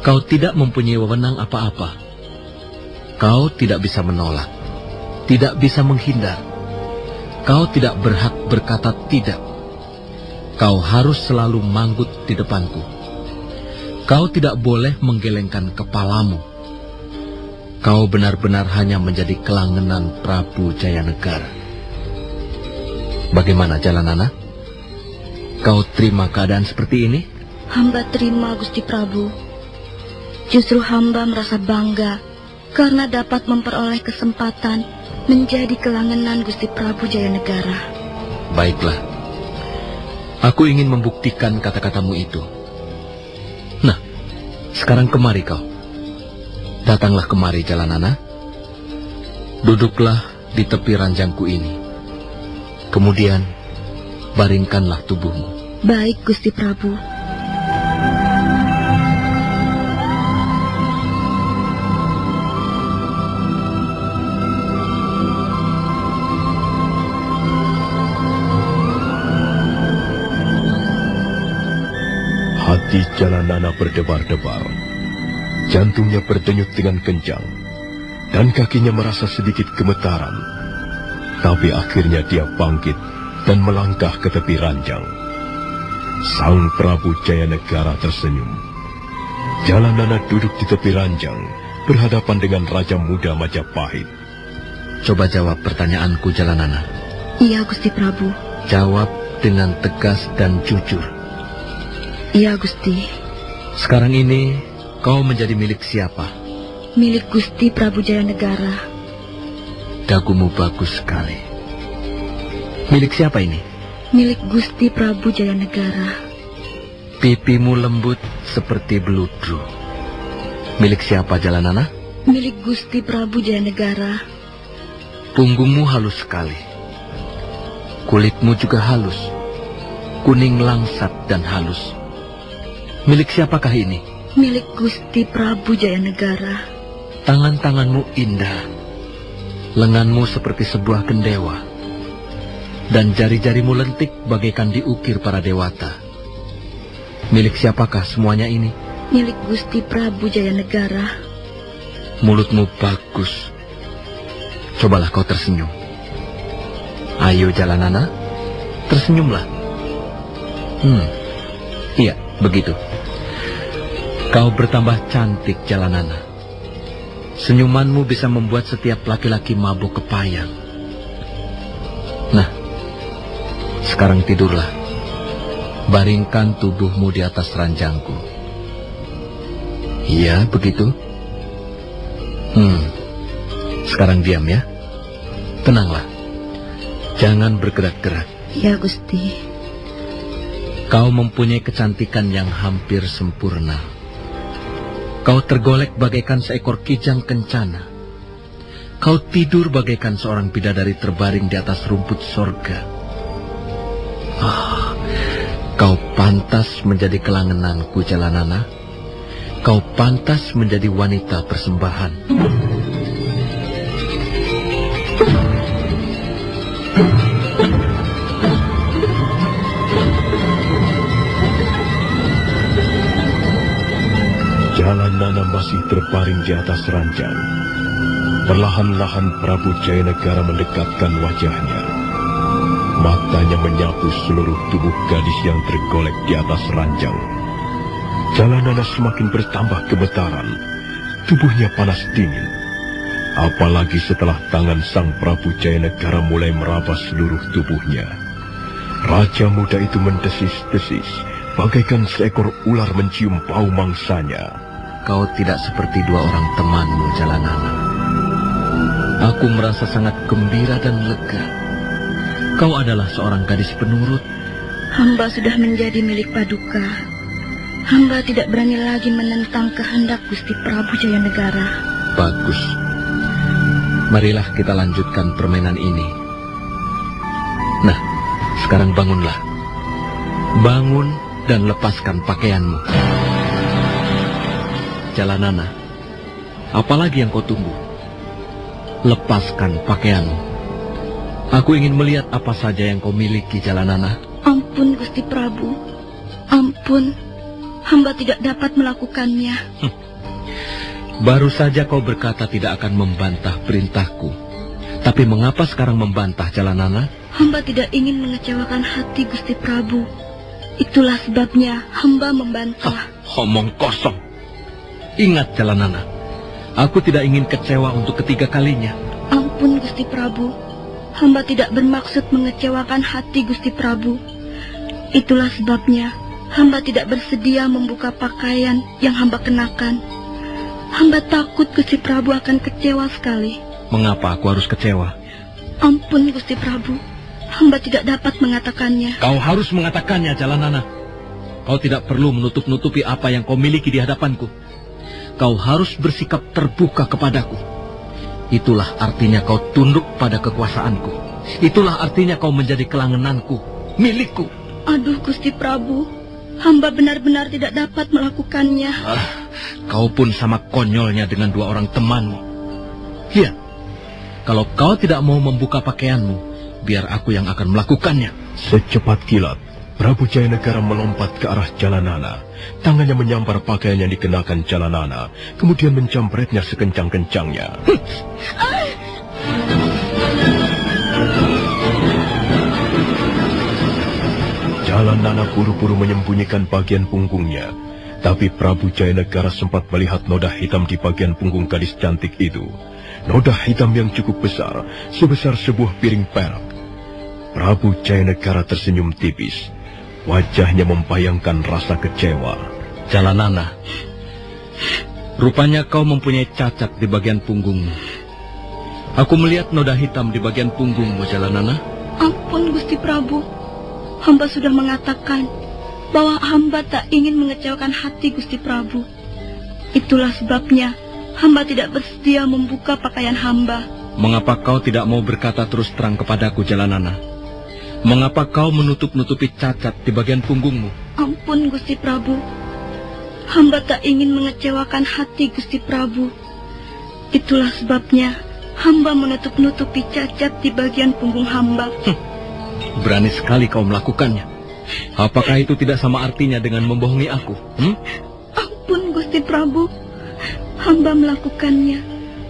Kau tidak mempunyai wewenang apa-apa. Kau tidak bisa menolak, tidak bisa menghindar. Kau tidak berhak berkata tidak Kau harus selalu manggut di depanku. Kau tidak boleh menggelengkan kepalamu. Kau benar-benar hanya menjadi kelangenan Prabu Jayanegara. Bagaimana jalan anak? Kau terima keadaan seperti ini? Hamba terima Gusti Prabu. Justru hamba merasa bangga karena dapat memperoleh kesempatan menjadi kelangenan Gusti Prabu Jayanegara. Baiklah. Aku ingin membuktikan kata-katamu itu. Nah, sekarang kemari kau. Datanglah kemari, Jalanana. Duduklah di tepi ranjangku ini. Kemudian, baringkanlah tubuhmu. Baik, Gusti Prabu. Hati Jalanana berdebar-debar. Jantungnya berdenyut dengan kencang. Dan kakinya merasa sedikit gemetaran. Tapi akhirnya dia bangkit dan melangkah ke tepi ranjang. Sang Prabu Jayanegara tersenyum. Jalanana duduk di tepi ranjang, berhadapan dengan Raja Muda Majapahit. Coba jawab pertanyaanku, Jalanana. Iya, Gusti Prabu. Jawab dengan tegas dan jujur. Iya, Gusti. Sekarang ini kau menjadi milik siapa? Milik Gusti Prabu Jayanegara. Dagumu bagus sekali. Milik siapa ini? Milik Gusti Prabu Jayanegara. Pipimu lembut seperti beludru. Milik siapa Jalanana? Milik Gusti Prabu Jayanegara. Punggungmu halus sekali. Kulitmu juga halus. Kuning langsat dan halus. Milik siapakah ini? Milik Gusti Prabu Jayanegara. Tangan-tanganmu indah. Lenganmu seperti sebuah kendewa. Dan jari-jarimu lentik bagaikan diukir para dewata. Milik siapakah semuanya ini? Milik Gusti Prabu Jayanegara. Mulutmu bagus. Cobalah kau tersenyum. Ayo Jalanana, tersenyumlah. Hmm, iya, begitu. Kau bertambah cantik Jalanana. Senyumanmu bisa membuat setiap laki-laki mabuk kepayang. Nah, sekarang tidurlah. Baringkan tubuhmu di atas ranjangku. Iya, begitu. Hmm, sekarang diam ya. Tenanglah. Jangan bergerak-gerak. Ya, Gusti. Kau mempunyai kecantikan yang hampir sempurna. Kau tergolek bagaikan seekor kijang kencana. Kau tidur bagaikan seorang bidadari terbaring di atas rumput sorga. Ah, kau pantas menjadi kelangenanku, Jalanana. Kau pantas menjadi wanita persembahan. Terbaring di atas ranjang. Perlahan-lahan Prabu Jayanegara mendekatkan wajahnya. Matanya menyapu seluruh tubuh gadis yang tergolek di atas ranjang. Jalan Nana semakin bertambah gemetaran. Tubuhnya panas dingin. Apalagi setelah tangan sang Prabu Jayanegara mulai meraba seluruh tubuhnya. Raja muda itu mendesis-desis, bagaikan seekor ular mencium bau mangsanya. Kau tidak seperti dua orang temanmu, Jalanana. Aku merasa sangat gembira dan lega. Kau adalah seorang gadis penurut. Hamba sudah menjadi milik Paduka. Hamba tidak berani lagi menentang kehendak Gusti Prabu Jayanegara. Bagus. Marilah kita lanjutkan permainan ini. Nah, sekarang bangunlah. Bangun dan lepaskan pakaianmu. Jalanana, apalagi yang kau tunggu? Lepaskan pakaianmu. Aku ingin melihat apa saja yang kau miliki, Jalanana. Ampun Gusti Prabu. Ampun. Hamba tidak dapat melakukannya. Baru saja kau berkata tidak akan membantah perintahku. Tapi mengapa sekarang membantah, Jalanana? Hamba tidak ingin mengecewakan hati Gusti Prabu. Itulah sebabnya hamba membantah. Omong kosong. Ingat, Jalanana. Aku tidak ingin kecewa untuk ketiga kalinya. Ampun Gusti Prabu. Hamba tidak bermaksud mengecewakan hati Gusti Prabu. Itulah sebabnya hamba tidak bersedia membuka pakaian yang hamba kenakan. Hamba takut Gusti Prabu akan kecewa sekali. Mengapa aku harus kecewa? Ampun Gusti Prabu. Hamba tidak dapat mengatakannya. Kau harus mengatakannya, Jalanana. Kau tidak perlu menutup-nutupi apa yang kau miliki di hadapanku. Kau harus bersikap terbuka kepadaku. Itulah artinya kau tunduk pada kekuasaanku. Itulah artinya kau menjadi kelangenanku, milikku. Aduh Gusti Prabu, hamba benar-benar tidak dapat melakukannya. Ah, kau pun sama konyolnya dengan dua orang temanmu. Lihat, kalau kau tidak mau membuka pakaianmu, biar aku yang akan melakukannya. Secepat kilat, Prabu Jayanegara melompat ke arah Jalanana. Tangannya menyampar pakaian yang dikenakan Jalanana, kemudian mencampretnya sekencang-kencangnya. Jalanana buru-buru menyembunyikan bagian punggungnya, tapi Prabu Jayanegara sempat melihat noda hitam di bagian punggung gadis cantik itu. Noda hitam yang cukup besar, sebesar sebuah piring perak. Prabu Jayanegara tersenyum tipis. Wajahnya membayangkan rasa kecewa. Jalanana, rupanya kau mempunyai cacat di bagian punggungmu. Aku melihat noda hitam di bagian punggungmu, Jalanana. Ampun Gusti Prabu, hamba sudah mengatakan bahwa hamba tak ingin mengecewakan hati Gusti Prabu. Itulah sebabnya hamba tidak bersedia membuka pakaian hamba. Mengapa kau tidak mau berkata terus terang kepadaku, Jalanana? Mengapa kau menutup-nutupi cacat di bagian punggungmu? Ampun Gusti Prabu, hamba tak ingin mengecewakan hati Gusti Prabu. Itulah sebabnya hamba menutup-nutupi cacat di bagian punggung hamba. Berani sekali kau melakukannya. Apakah itu tidak sama artinya dengan membohongi aku? Hmm? Ampun Gusti Prabu, hamba melakukannya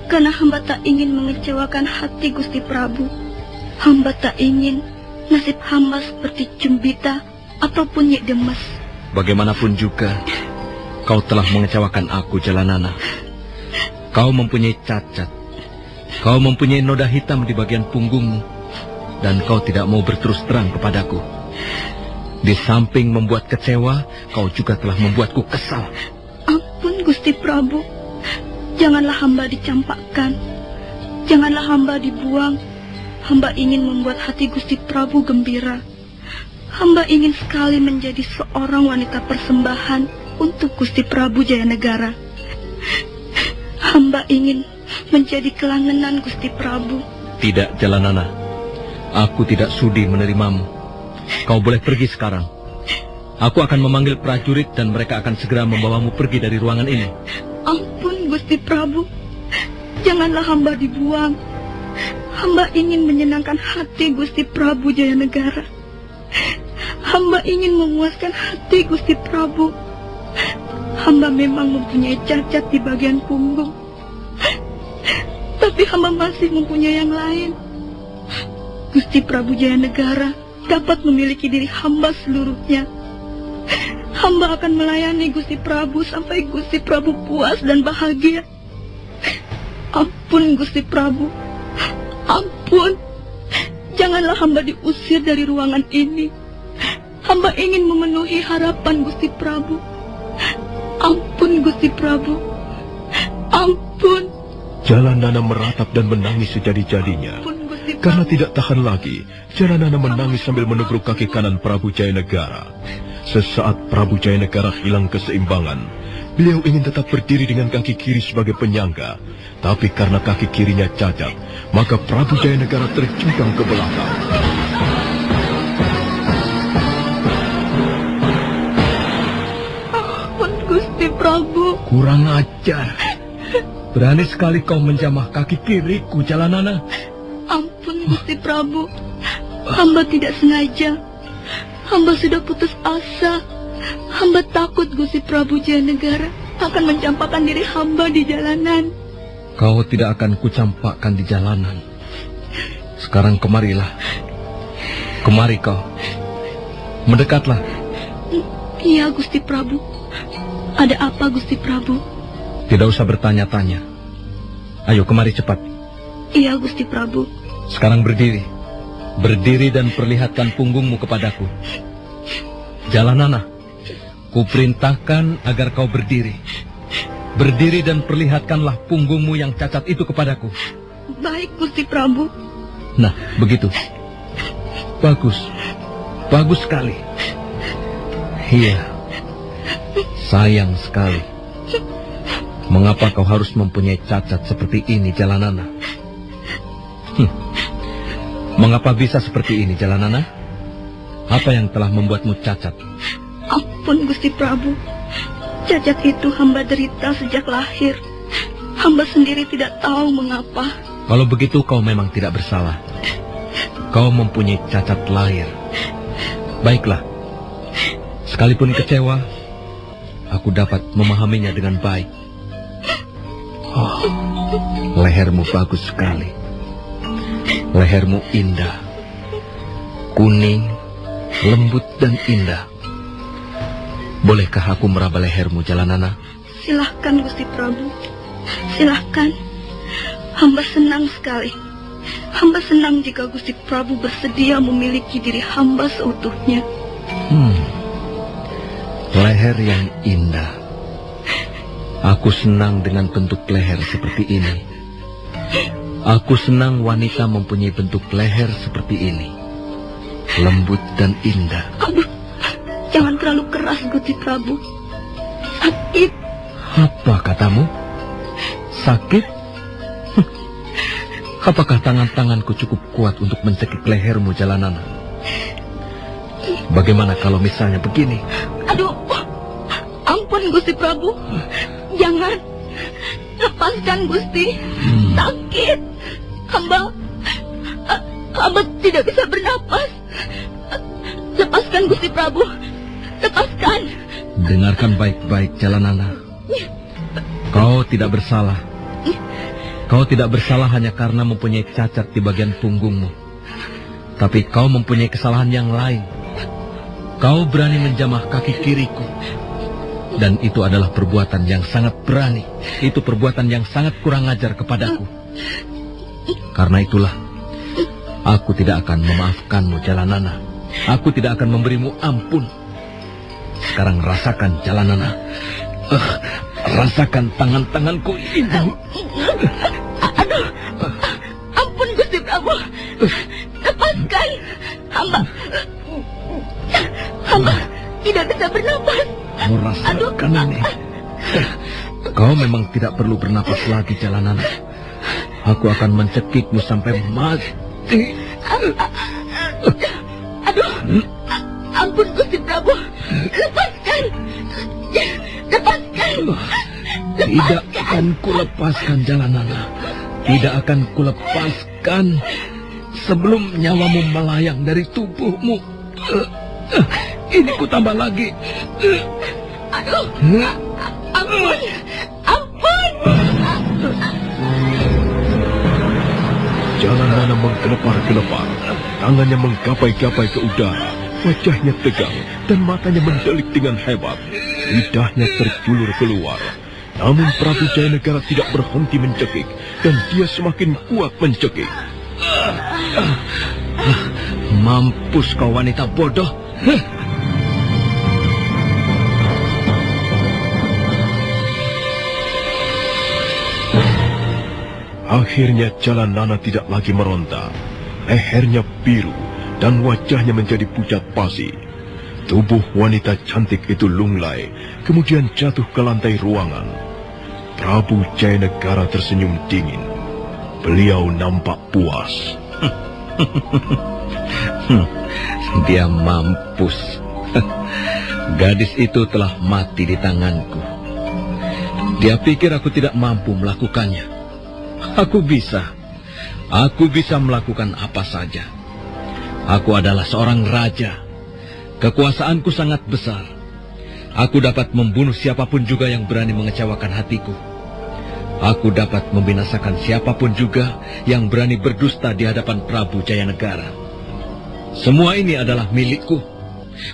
karena hamba tak ingin mengecewakan hati Gusti Prabu. Hamba tak ingin nasib hamba seperti Jumbita ataupun Nyik Demes. Bagaimanapun juga, kau telah mengecewakan aku, Jalanana. Kau mempunyai cacat. Kau mempunyai noda hitam di bagian punggungmu. Dan kau tidak mau berterus terang kepadaku. Di samping membuat kecewa, kau juga telah membuatku kesal. Ampun Gusti Prabu, janganlah hamba dicampakkan. Janganlah hamba dibuang. Hamba ingin membuat hati Gusti Prabu gembira. Hamba ingin sekali menjadi seorang wanita persembahan untuk Gusti Prabu Jayanegara. Hamba ingin menjadi kelangenan Gusti Prabu. Tidak, Jalanana. Aku tidak sudi menerimamu. Kau boleh pergi sekarang. Aku akan memanggil prajurit dan mereka akan segera membawamu pergi dari ruangan ini. Ampun Gusti Prabu, janganlah hamba dibuang. Hamba ingin menyenangkan hati Gusti Prabu Jayanegara. Hamba ingin memuaskan hati Gusti Prabu. Hamba memang mempunyai cacat di bagian punggung. Tapi hamba masih mempunyai yang lain. Gusti Prabu Jayanegara dapat memiliki diri hamba seluruhnya. Hamba akan melayani Gusti Prabu sampai Gusti Prabu puas dan bahagia. Ampun Gusti Prabu. Ampun. Janganlah hamba diusir dari ruangan ini. Hamba ingin memenuhi harapan Gusti Prabu. Ampun Gusti Prabu. Ampun. Jalanana meratap dan menangis sejadi-jadinya. Karena tidak tahan lagi, Jalanana menangis sambil menubruk kaki kanan Prabu Jayanegara. Sesaat Prabu Jayanegara hilang keseimbangan, beliau ingin tetap berdiri dengan kaki kiri sebagai penyangga. Tapi karena kaki kirinya cacat, maka Prabu Jayanegara terjungkang ke belakang. Ampun Gusti Prabu. Kurang ajar. Berani sekali kau menjamah kaki kiriku, Jalanana. Ampun Gusti Prabu. Hamba tidak sengaja. Hamba sudah putus asa. Hamba takut Gusti Prabu Jayanegara akan mencampakkan diri hamba di jalanan. Kau tidak akan kucampakkan di jalanan. Sekarang kemarilah. Kemari kau. Mendekatlah. Iya Gusti Prabu. Ada apa Gusti Prabu? Tidak usah bertanya-tanya. Ayo kemari cepat. Iya Gusti Prabu. Sekarang berdiri. Berdiri dan perlihatkan punggungmu kepadaku. Jalanana, kuperintahkan agar kau berdiri. Berdiri dan perlihatkanlah punggungmu yang cacat itu kepadaku. Baik Gusti Prabu. Nah, begitu. Bagus. Bagus sekali. Iya. Sayang sekali. Mengapa kau harus mempunyai cacat seperti ini, Jalanana? Hmm. Mengapa bisa seperti ini, Jalanana? Apa yang telah membuatmu cacat? Ampun Gusti Prabu. Cacat itu hamba derita sejak lahir. Hamba sendiri tidak tahu mengapa. Kalau begitu kau memang tidak bersalah. Kau mempunyai cacat lahir. Baiklah, Sekalipun kecewa, aku dapat memahaminya dengan baik. Oh, lehermu bagus sekali. Lehermu indah, kuning, lembut dan indah. Bolehkah aku meraba lehermu, Jalanana? Silahkan, Gusti Prabu. Silahkan. Hamba senang sekali. Hamba senang jika Gusti Prabu bersedia memiliki diri hamba seutuhnya. Hmm. Leher yang indah. Aku senang dengan bentuk leher seperti ini. Aku senang wanita mempunyai bentuk leher seperti ini. Lembut dan indah. Aduh, jangan terlalu keras, Gusti Prabu. Sakit. Apa katamu? Sakit? Apakah tangan-tanganku cukup kuat untuk mencekik lehermu, Jalanana? Bagaimana kalau misalnya begini? Aduh, ampun Gusti Prabu. Jangan. Lepaskan Gusti. Hmm. Sakit. Hamba, hamba tidak bisa bernapas. Lepaskan Gusti Prabu. Lepaskan. Dengarkan baik-baik, Jalanana. Kau tidak bersalah. Kau tidak bersalah hanya karena mempunyai cacat di bagian punggungmu. Tapi kau mempunyai kesalahan yang lain. Kau berani menjamah kaki kiriku. Dan itu adalah perbuatan yang sangat berani. Itu perbuatan yang sangat kurang ajar kepadaku. Karena itulah, aku tidak akan memaafkanmu, Jalanana. Aku tidak akan memberimu ampun. Sekarang rasakan, Jalanana. Eh, rasakan tangan-tanganku ini. Aduh, ampun Gusti Prabu. Lepaskan. Hamba, hamba tidak bisa bernapas. Kau rasakan ini. Kau memang tidak perlu bernapas lagi, Jalanana. Aku akan mencekikmu sampai mati. Aduh, ampun Gusti Prabu. Lepaskan. Lepaskan. Tidak akan kulepaskan Jalanana. Tidak akan kulepaskan sebelum nyawamu melayang dari tubuhmu. Ini ku tambah lagi. Aduh, ampun. Ampun. Jalanana menggelepar-gelepar, tangannya menggapai-gapai ke udara, wajahnya tegang dan matanya mendelik dengan hebat. Lidahnya terjulur keluar. Namun Prabu Jayanegara tidak berhenti mencekik dan dia semakin kuat mencekik. Mampus kau wanita bodoh. Akhirnya jalan Nana tidak lagi meronta. Lehernya biru dan wajahnya menjadi pucat pasi. Tubuh wanita cantik itu lunglai, kemudian jatuh ke lantai ruangan. Prabu Jayanegara tersenyum dingin. Beliau nampak puas. Dia mampus. Gadis itu telah mati di tanganku. Dia pikir aku tidak mampu melakukannya. Aku bisa. Aku bisa melakukan apa saja. Aku adalah seorang raja. Kekuasaanku sangat besar. Aku dapat membunuh siapa pun juga yang berani mengecewakan hatiku. Aku dapat membinasakan siapa pun juga yang berani berdusta di hadapan Prabu Jayanegara. Semua ini adalah milikku.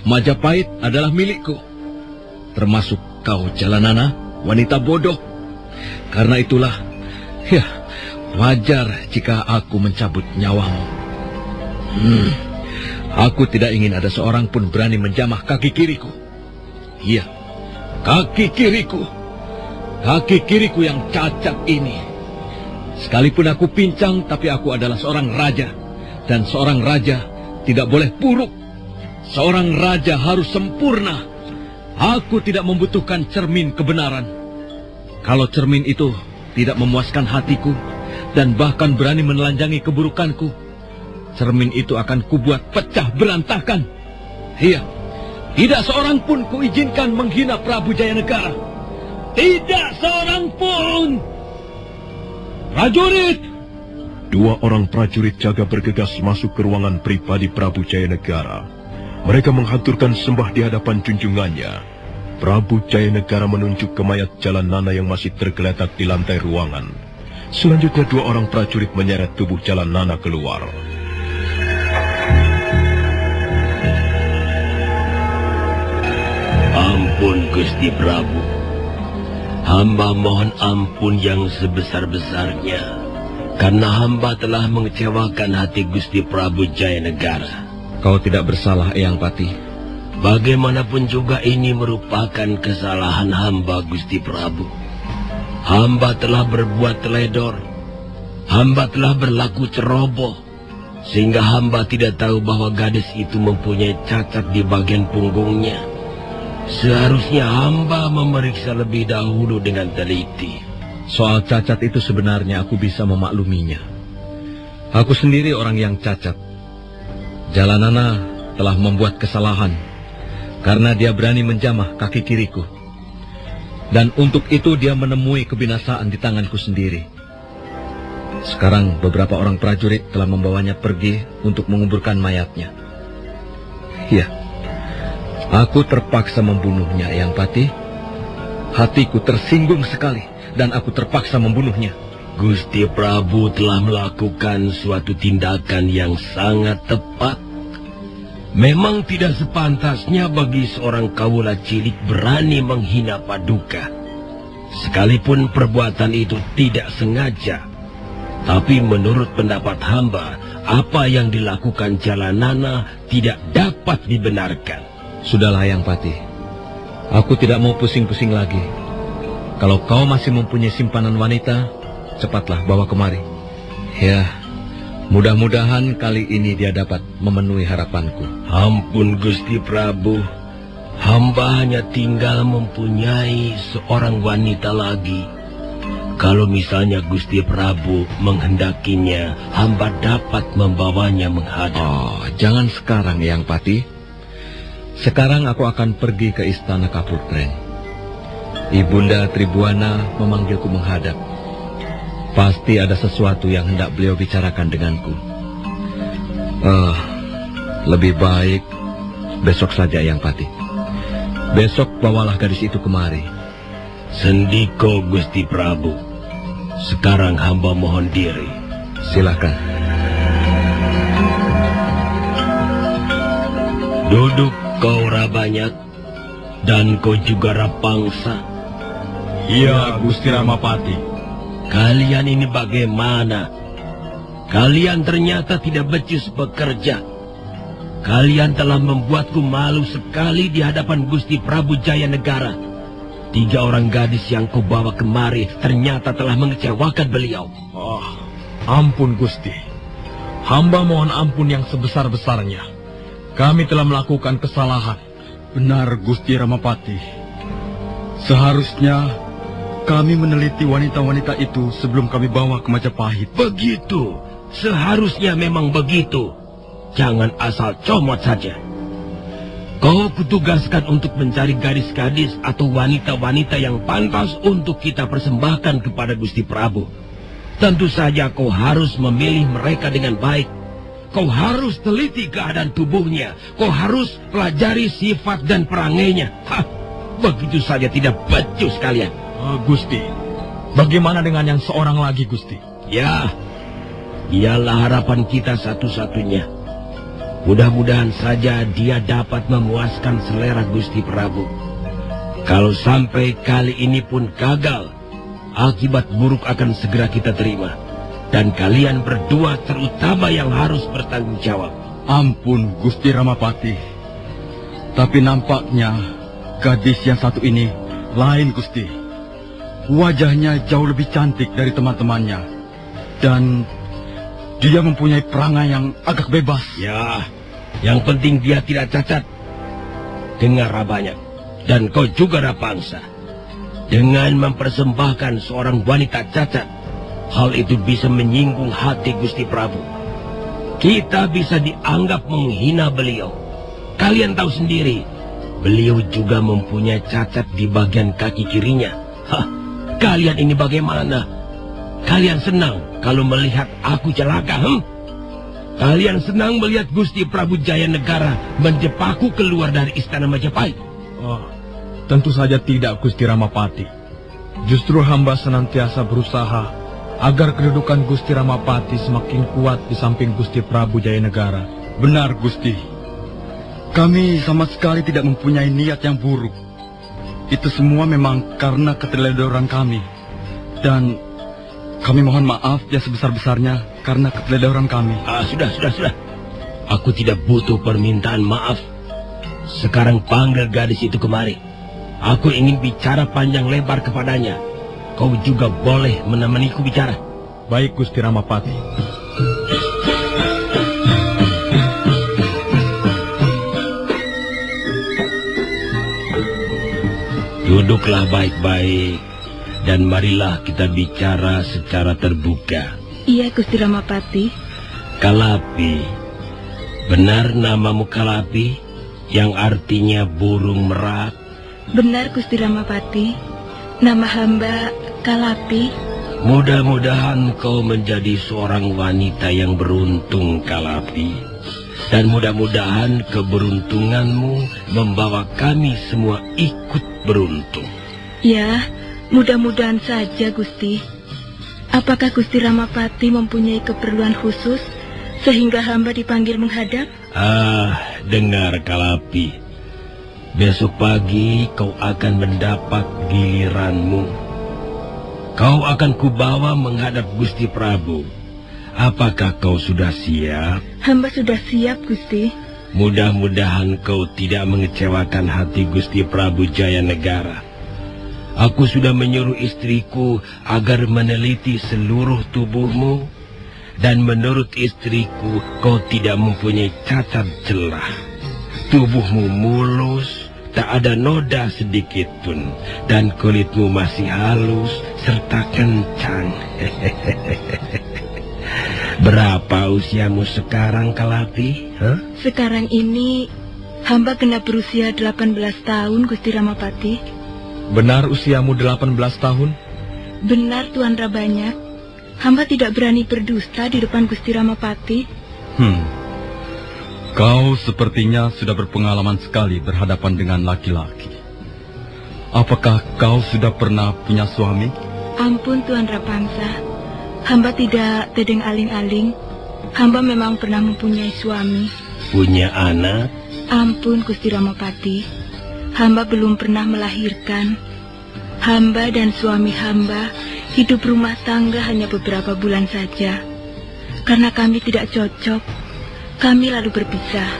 Majapahit adalah milikku. Termasuk kau, Jalanana, wanita bodoh. Karena itulah, ya, wajar jika aku mencabut nyawamu. Hmm, aku tidak ingin ada seorang pun berani menjamah kaki kiriku. Iya, kaki kiriku. Kaki kiriku yang cacat ini. Sekalipun aku pincang, tapi aku adalah seorang raja. Dan seorang raja tidak boleh buruk. Seorang raja harus sempurna. Aku tidak membutuhkan cermin kebenaran. Kalau cermin itu tidak memuaskan hatiku dan bahkan berani menelanjangi keburukanku, cermin itu akan kubuat pecah berantakan. Iya, tidak seorang pun kuizinkan menghina Prabu Jayanegara. Tidak seorang pun. Prajurit, Dua orang prajurit jaga bergegas masuk ke ruangan pribadi Prabu Jayanegara. Mereka menghaturkan sembah di hadapan junjungannya. Prabu Jayanegara menunjuk ke mayat Jalan Nana yang masih tergeletak di lantai ruangan. Selanjutnya dua orang prajurit menyeret tubuh Jalan Nana keluar. Ampun Gusti Prabu. Hamba mohon ampun yang sebesar-besarnya. Karena hamba telah mengecewakan hati Gusti Prabu Jayanegara. Kau tidak bersalah, Eyang Pati. Bagaimanapun juga ini merupakan kesalahan hamba Gusti Prabu. Hamba telah berbuat teledor. Hamba telah berlaku ceroboh. Sehingga hamba tidak tahu bahwa gadis itu mempunyai cacat di bagian punggungnya. Seharusnya hamba memeriksa lebih dahulu dengan teliti. Soal cacat itu sebenarnya aku bisa memakluminya. Aku sendiri orang yang cacat. Jalanana telah membuat kesalahan karena dia berani menjamah kaki kiriku. Dan untuk itu dia menemui kebinasaan di tanganku sendiri. Sekarang beberapa orang prajurit telah membawanya pergi untuk menguburkan mayatnya. Ya, aku terpaksa membunuhnya, Yang Pati. Hatiku tersinggung sekali dan aku terpaksa membunuhnya. Gusti Prabu telah melakukan suatu tindakan yang sangat tepat. Memang tidak sepantasnya bagi seorang kawula cilik berani menghina paduka. Sekalipun perbuatan itu tidak sengaja. Tapi menurut pendapat hamba, apa yang dilakukan Jalanana tidak dapat dibenarkan. Sudahlah Yang Pati. Aku tidak mau pusing-pusing lagi. Kalau kau masih mempunyai simpanan wanita, cepatlah bawa kemari. Ya, mudah-mudahan kali ini dia dapat memenuhi harapanku. Ampun Gusti Prabu, hamba hanya tinggal mempunyai seorang wanita lagi. Kalau misalnya Gusti Prabu menghendakinya, hamba dapat membawanya menghadap. Oh, jangan sekarang Yang Pati. Sekarang aku akan pergi ke istana Kapurtren. Ibunda Tribuana memanggilku menghadap. Pasti ada sesuatu yang hendak beliau bicarakan denganku. Ah, lebih baik besok saja yang pati. Besok bawalah gadis itu kemari. Sendiko Gusti Prabu. Sekarang hamba mohon diri. Silakan. Duduk kau Rabanyak dan kau juga Rapangsa. Iya, Gusti Ramapati. Kalian ini bagaimana? Kalian ternyata tidak becus bekerja. Kalian telah membuatku malu sekali di hadapan Gusti Prabu Jaya Negara. Tiga orang gadis yang kau bawa kemari ternyata telah mengecewakan beliau. Oh, ampun Gusti. Hamba mohon ampun yang sebesar-besarnya. Kami telah melakukan kesalahan. Benar Gusti Ramapati. Seharusnya kami meneliti wanita-wanita itu sebelum kami bawa ke Majapahit. Begitu. Seharusnya memang begitu. Jangan asal comot saja. Kau kutugaskan untuk mencari gadis-gadis atau wanita-wanita yang pantas untuk kita persembahkan kepada Gusti Prabu. Tentu saja kau harus memilih mereka dengan baik. Kau harus teliti keadaan tubuhnya. Kau harus pelajari sifat dan perangainya. Hah, begitu saja tidak becus kalian. Uh, Gusti, bagaimana dengan yang seorang lagi, Gusti? Ya, dialah harapan kita satu-satunya. Mudah-mudahan saja dia dapat memuaskan selera Gusti Prabu. Kalau sampai kali ini pun gagal, akibat buruk akan segera kita terima. Dan kalian berdua terutama yang harus bertanggung jawab. Ampun Gusti Ramapati. Tapi nampaknya gadis yang satu ini lain Gusti. Wajahnya jauh lebih cantik dari teman-temannya. Dan dia mempunyai perangai yang agak bebas. Ya, yang penting dia tidak cacat. Dengar Rabanya. Dan kau juga Rapangsa. Dengan mempersembahkan seorang wanita cacat, hal itu bisa menyinggung hati Gusti Prabu. Kita bisa dianggap menghina beliau. Kalian tahu sendiri, beliau juga mempunyai cacat di bagian kaki kirinya. Hah, kalian ini bagaimana? Kalian senang kalau melihat aku celaka, hmm? Kalian senang melihat Gusti Prabu Jaya Negara menjepaku keluar dari istana Majapahit? Oh, tentu saja tidak, Gusti Ramapati. Justru hamba senantiasa berusaha agar kedudukan Gusti Ramapati semakin kuat di samping Gusti Prabu Jaya Negara. Benar, Gusti. Kami sama sekali tidak mempunyai niat yang buruk. Itu semua memang karena keteledoran kami. Dan kami mohon maaf yang sebesar-besarnya karena keteledoran kami. Ah, sudah, sudah, sudah. Aku tidak butuh permintaan maaf. Sekarang panggil gadis itu kemari. Aku ingin bicara panjang lebar kepadanya. Kau juga boleh menemaniku bicara. Baik, Gusti Ramapati. Duduklah baik-baik dan marilah kita bicara secara terbuka. Iya, Gusti Ramapati. Kalapi, benar namamu Kalapi yang artinya burung merak? Benar, Gusti Ramapati. Nama hamba Kalapi. Mudah-mudahan kau menjadi seorang wanita yang beruntung, Kalapi. Dan mudah-mudahan keberuntunganmu membawa kami semua ikut beruntung. Ya, mudah-mudahan saja, Gusti. Apakah Gusti Ramapati mempunyai keperluan khusus sehingga hamba dipanggil menghadap? Ah, dengar Kalapi. Besok pagi kau akan mendapat giliranmu. Kau akan kubawa menghadap Gusti Prabu. Apakah kau sudah siap? Hamba sudah siap, Gusti. Mudah-mudahan kau tidak mengecewakan hati Gusti Prabu Jaya Negara. Aku sudah menyuruh istriku agar meneliti seluruh tubuhmu dan menurut istriku kau tidak mempunyai cacat celah. Tubuhmu mulus, tak ada noda sedikit pun dan kulitmu masih halus serta kencang. Berapa usiamu sekarang, Kalapi? Huh? Sekarang ini hamba kena berusia 18 tahun, Gusti Ramapati. Benar usiamu 18 tahun? Benar, Tuan Rabanyak. Hamba tidak berani berdusta di depan Gusti Ramapati. Hmm. Kau sepertinya sudah berpengalaman sekali berhadapan dengan laki-laki. Apakah kau sudah pernah punya suami? Ampun, Tuan Rapangsa. Hamba tidak tedeng aling-aling. Hamba memang pernah mempunyai suami. Punya anak? Ampun, Gusti Ramapati. Hamba belum pernah melahirkan. Hamba dan suami hamba hidup rumah tangga hanya beberapa bulan saja. Karena kami tidak cocok, kami lalu berpisah.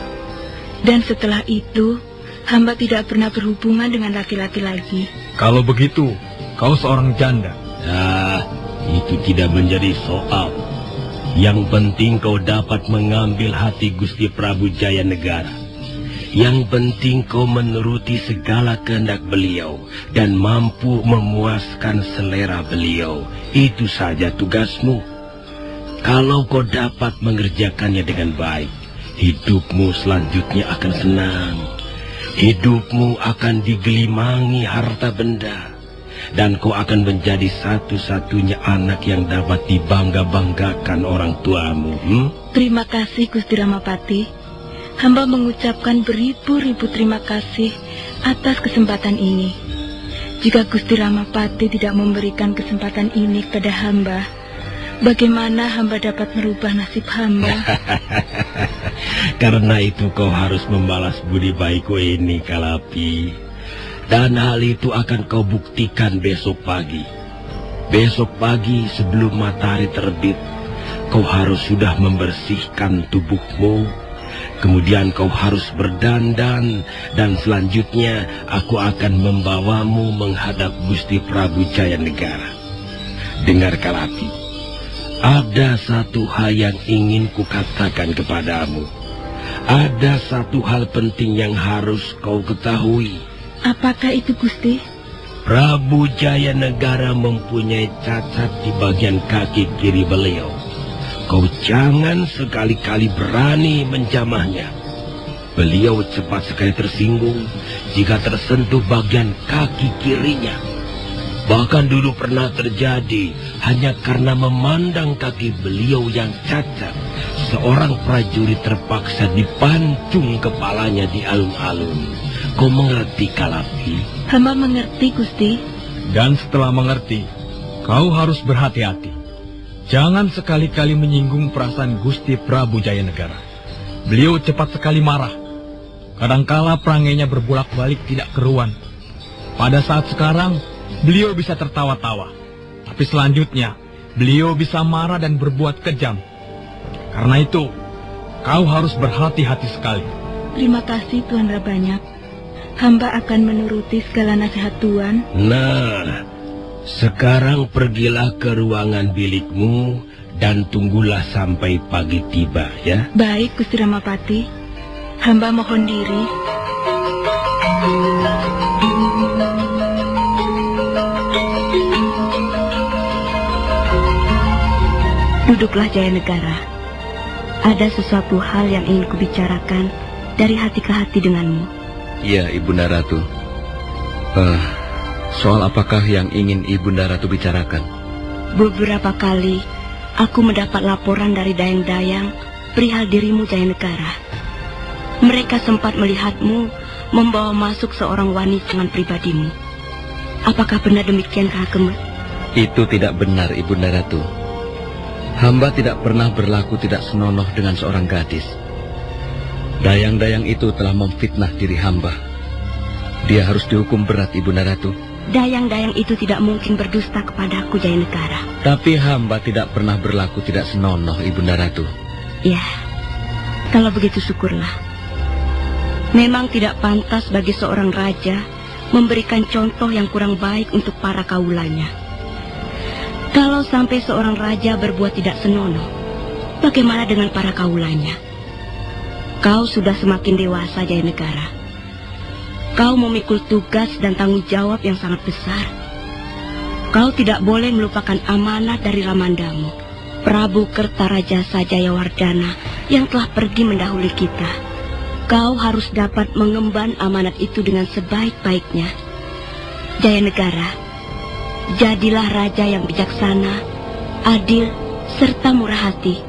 Dan setelah itu, hamba tidak pernah berhubungan dengan laki-laki lagi. Kalau begitu, kau seorang janda. Ah, itu tidak menjadi soal. Yang penting kau dapat mengambil hati Gusti Prabu Jaya Negara. Yang penting kau menuruti segala kehendak beliau dan mampu memuaskan selera beliau. Itu saja tugasmu. Kalau kau dapat mengerjakannya dengan baik, hidupmu selanjutnya akan senang. Hidupmu akan digelimangi harta benda. Dan kau akan menjadi satu-satunya anak yang dapat dibangga-banggakan orang tuamu. Hmm? Terima kasih, Gusti Ramapati. Hamba mengucapkan beribu-ribu terima kasih atas kesempatan ini. Jika Gusti Ramapati tidak memberikan kesempatan ini kepada hamba, bagaimana hamba dapat merubah nasib hamba? Karena itu kau harus membalas budi baikku ini, Kalapi. Dan hal itu akan kau buktikan besok pagi. Besok pagi sebelum matahari terbit, kau harus sudah membersihkan tubuhmu. Kemudian kau harus berdandan dan selanjutnya aku akan membawamu menghadap Gusti Prabu Jaya Negara. Dengar Kalapi, ada satu hal yang ingin kukatakan kepadamu. Ada satu hal penting yang harus kau ketahui. Apakah itu, Gusti? Prabu Jaya Negara mempunyai cacat di bagian kaki kiri beliau. Kau jangan sekali-kali berani menjamahnya. Beliau cepat sekali tersinggung jika tersentuh bagian kaki kirinya. Bahkan dulu pernah terjadi hanya karena memandang kaki beliau yang cacat. Seorang prajurit terpaksa dipancung kepalanya di alun-alun. Kau mengerti, Kalapi? Hamba mengerti, Gusti. Dan setelah mengerti, kau harus berhati-hati. Jangan sekali-kali menyinggung perasaan Gusti Prabu Jayanegara. Beliau cepat sekali marah. Kadangkala perangainya berbolak-balik tidak keruan. Pada saat sekarang, beliau bisa tertawa-tawa. Tapi selanjutnya, beliau bisa marah dan berbuat kejam. Karena itu, kau harus berhati-hati sekali. Terima kasih Tuan Rabanyak. Hamba akan menuruti segala nasihat Tuan. Nah, sekarang pergilah ke ruangan bilikmu dan tunggulah sampai pagi tiba ya. Baik, Gusti Ramapati. Hamba mohon diri. Duduklah Jaya Negara. Ada sesuatu hal yang ingin kubicarakan dari hati ke hati denganmu. Iya, Ibunda Ratu. Eh, soal apakah yang ingin Ibunda Ratu bicarakan? Beberapa kali aku mendapat laporan dari dayang-dayang perihal dirimu Jaya Negara. Mereka sempat melihatmu membawa masuk seorang wanita dengan pribadimu. Apakah benar demikian Kak Kemet? Itu tidak benar, Ibunda Ratu. Hamba tidak pernah berlaku tidak senonoh dengan seorang gadis. Dayang-dayang itu telah memfitnah diri hamba. Dia harus dihukum berat, Ibunda Ratu. Dayang-dayang itu tidak mungkin berdusta kepadaku Jaya Negara. Tapi hamba tidak pernah berlaku tidak senonoh, Ibunda Ratu. Ya, kalau begitu syukurlah. Memang tidak pantas bagi seorang raja memberikan contoh yang kurang baik untuk para kaulanya. Kalau sampai seorang raja berbuat tidak senonoh, bagaimana dengan para kaulanya? Kau sudah semakin dewasa, Jaya Negara. Kau memikul tugas dan tanggung jawab yang sangat besar. Kau tidak boleh melupakan amanat dari Ramandamu, Prabu Kertaraja Sajayawardana yang telah pergi mendahului kita. Kau harus dapat mengemban amanat itu dengan sebaik-baiknya. Jaya Negara, jadilah raja yang bijaksana, adil, serta murah hati.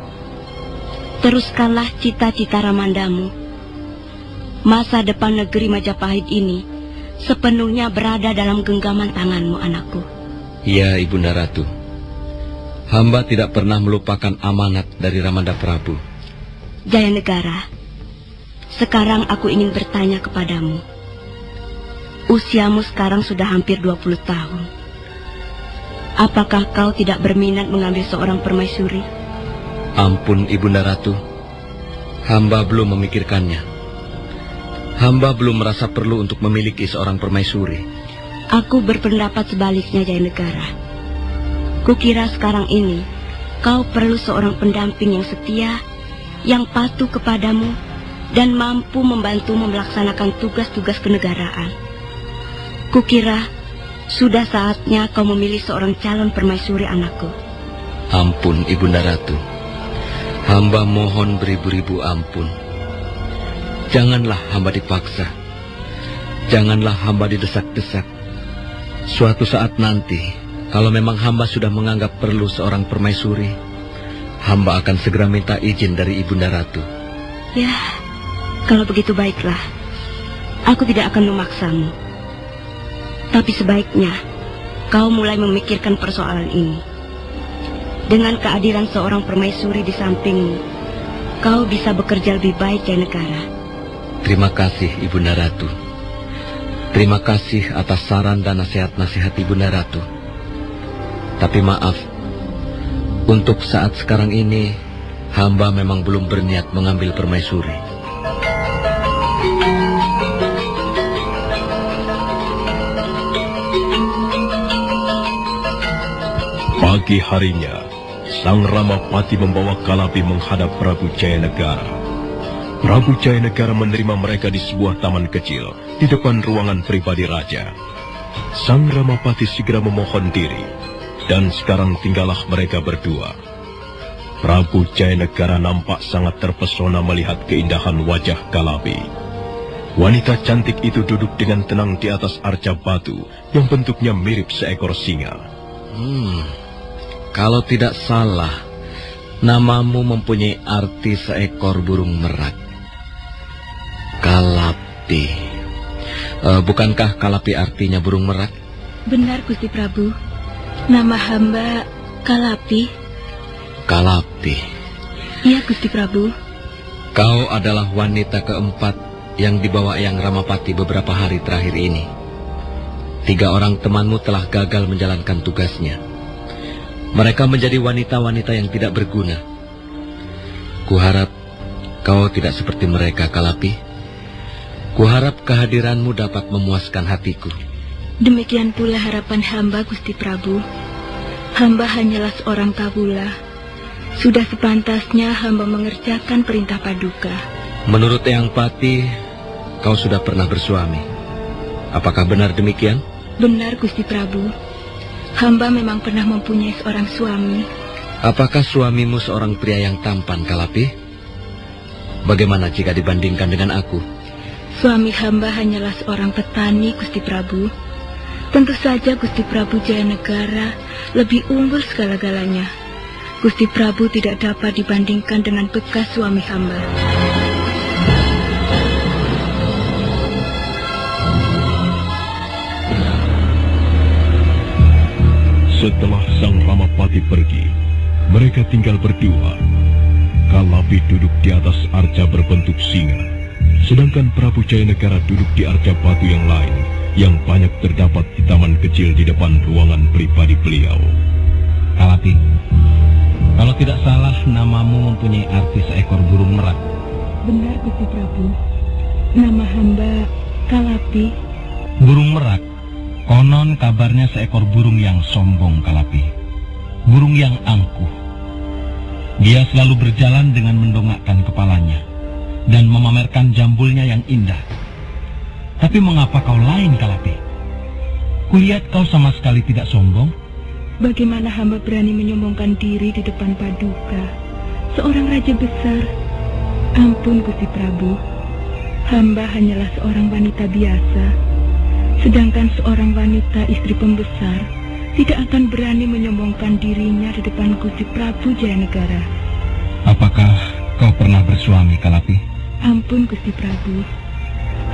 Teruskanlah cita-cita Ramandamu. Masa depan negeri Majapahit ini sepenuhnya berada dalam genggaman tanganmu, anakku. Ya, Ibunda Ratu. Hamba tidak pernah melupakan amanat dari Ramanda Prabu. Jaya Negara, sekarang aku ingin bertanya kepadamu. Usiamu sekarang sudah hampir 20 tahun. Apakah kau tidak berminat mengambil seorang permaisuri? Ampun, Ibunda Ratu. Hamba belum memikirkannya. Hamba belum merasa perlu untuk memiliki seorang permaisuri. Aku berpendapat sebaliknya, Jaya Negara. Kukira sekarang ini kau perlu seorang pendamping yang setia, yang patuh kepadamu, dan mampu membantu melaksanakan tugas-tugas kenegaraan. Kukira sudah saatnya kau memilih seorang calon permaisuri anakku. Ampun, Ibunda Ratu. Hamba mohon beribu-ribu ampun. Janganlah hamba dipaksa. Janganlah hamba didesak-desak. Suatu saat nanti, kalau memang hamba sudah menganggap perlu seorang permaisuri, hamba akan segera minta izin dari Ibunda Ratu. Ya, kalau begitu baiklah, aku tidak akan memaksamu. Tapi sebaiknya kau mulai memikirkan persoalan ini. Dengan kehadiran seorang permaisuri di sampingmu, kau bisa bekerja lebih baik ya negara. Terima kasih Ibunda Ratu. Terima kasih atas saran dan nasihat-nasihat Ibunda Ratu. Tapi maaf, untuk saat sekarang ini, hamba memang belum berniat mengambil permaisuri. Pagi harinya, Sang Ramapati membawa Kalapi menghadap Prabu Jayanegara. Prabu Jayanegara menerima mereka di sebuah taman kecil di depan ruangan pribadi raja. Sang Ramapati segera memohon diri, dan sekarang tinggallah mereka berdua. Prabu Jayanegara nampak sangat terpesona melihat keindahan wajah Kalapi. Wanita cantik itu duduk dengan tenang di atas arca batu yang bentuknya mirip seekor singa. Hmm, kalau tidak salah, namamu mempunyai arti seekor burung merak. Kalapi. Eh, bukankah kalapi artinya burung merak? Benar, Gusti Prabu. Nama hamba Kalapi. Kalapi. Iya, Gusti Prabu. Kau adalah wanita keempat yang dibawa Yang Ramapati beberapa hari terakhir ini. Tiga orang temanmu telah gagal menjalankan tugasnya. Mereka menjadi wanita-wanita yang tidak berguna. Kuharap kau tidak seperti mereka, Kalapi. Kuharap kehadiranmu dapat memuaskan hatiku. Demikian pula harapan hamba, Gusti Prabu. Hamba hanyalah seorang kawula. Sudah sepantasnya hamba mengerjakan perintah paduka. Menurut Eyang Pati, kau sudah pernah bersuami. Apakah benar demikian? Benar, Gusti Prabu. Hamba memang pernah mempunyai seorang suami. Apakah suamimu seorang pria yang tampan, Kalapi? Bagaimana jika dibandingkan dengan aku? Suami hamba hanyalah seorang petani, Gusti Prabu. Tentu saja Gusti Prabu Jayanegara lebih unggul segala-galanya. Gusti Prabu tidak dapat dibandingkan dengan bekas suami hamba. Setelah sang Ramapati pergi, mereka tinggal berdua. Kalapi duduk di atas arca berbentuk singa, sedangkan Prabu Jayanegara duduk di arca batu yang lain yang banyak terdapat di taman kecil di depan ruangan pribadi beliau. Kalapi, kalau tidak salah namamu mempunyai arti seekor burung merak. Benar, Gusti Prabu. Nama hamba Kalapi. Burung merak, konon kabarnya seekor burung yang sombong, Kalapi. Burung yang angkuh. Dia selalu berjalan dengan mendongakkan kepalanya dan memamerkan jambulnya yang indah. Tapi mengapa kau lain, Kalapi? Kulihat kau sama sekali tidak sombong. Bagaimana hamba berani menyombongkan diri di depan paduka? Seorang raja besar. Ampun, Gusti Prabu. Hamba hanyalah seorang wanita biasa. Sedangkan seorang wanita istri pembesar tidak akan berani menyombongkan dirinya di depan Gusti Prabu Jayanegara. Apakah kau pernah bersuami, Kalapi? Ampun, Gusti Prabu.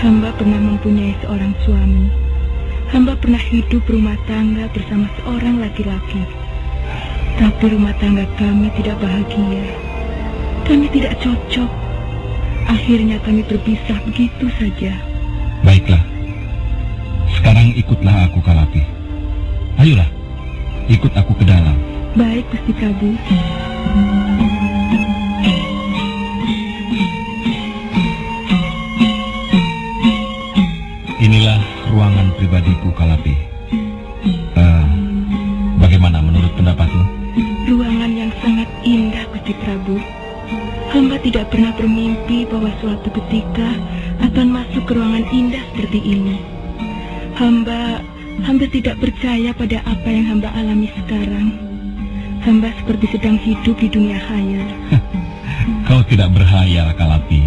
Hamba pernah mempunyai seorang suami. Hamba pernah hidup rumah tangga bersama seorang laki-laki. Tapi rumah tangga kami tidak bahagia. Kami tidak cocok. Akhirnya kami berpisah begitu saja. Baiklah. Sekarang ikutlah aku, Kalapi. Ayolah, ikut aku ke dalam. Baik, Gusti Prabu. Inilah ruangan pribadiku, Kalapi. Eh, bagaimana menurut pendapatmu? Ruangan yang sangat indah, Gusti Prabu. Hamba tidak pernah bermimpi bahwa suatu ketika akan masuk ke ruangan indah seperti ini. Hamba hampir tidak percaya pada apa yang hamba alami sekarang. Hamba seperti sedang hidup di dunia khayal. Kau tidak berhayal, Kalapi.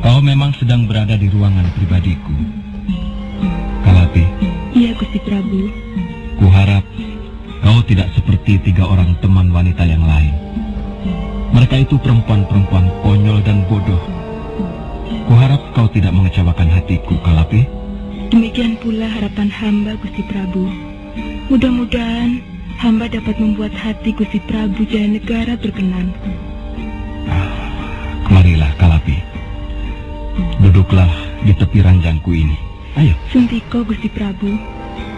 Kau memang sedang berada di ruangan pribadiku. Kalapi, Iya, Gusti Prabu. kuharap kau tidak seperti tiga orang teman wanita yang lain. Mereka itu perempuan-perempuan konyol dan bodoh. Kuharap kau tidak mengecewakan hatiku, Kalapi. Demikian pula harapan hamba, Gusti Prabu. Mudah-mudahan hamba dapat membuat hati Gusti Prabu Jayanegara berkenan. Marilah, Kalapi. Duduklah di tepi ranjangku ini. Ayo. Suntiko, Gusti Prabu.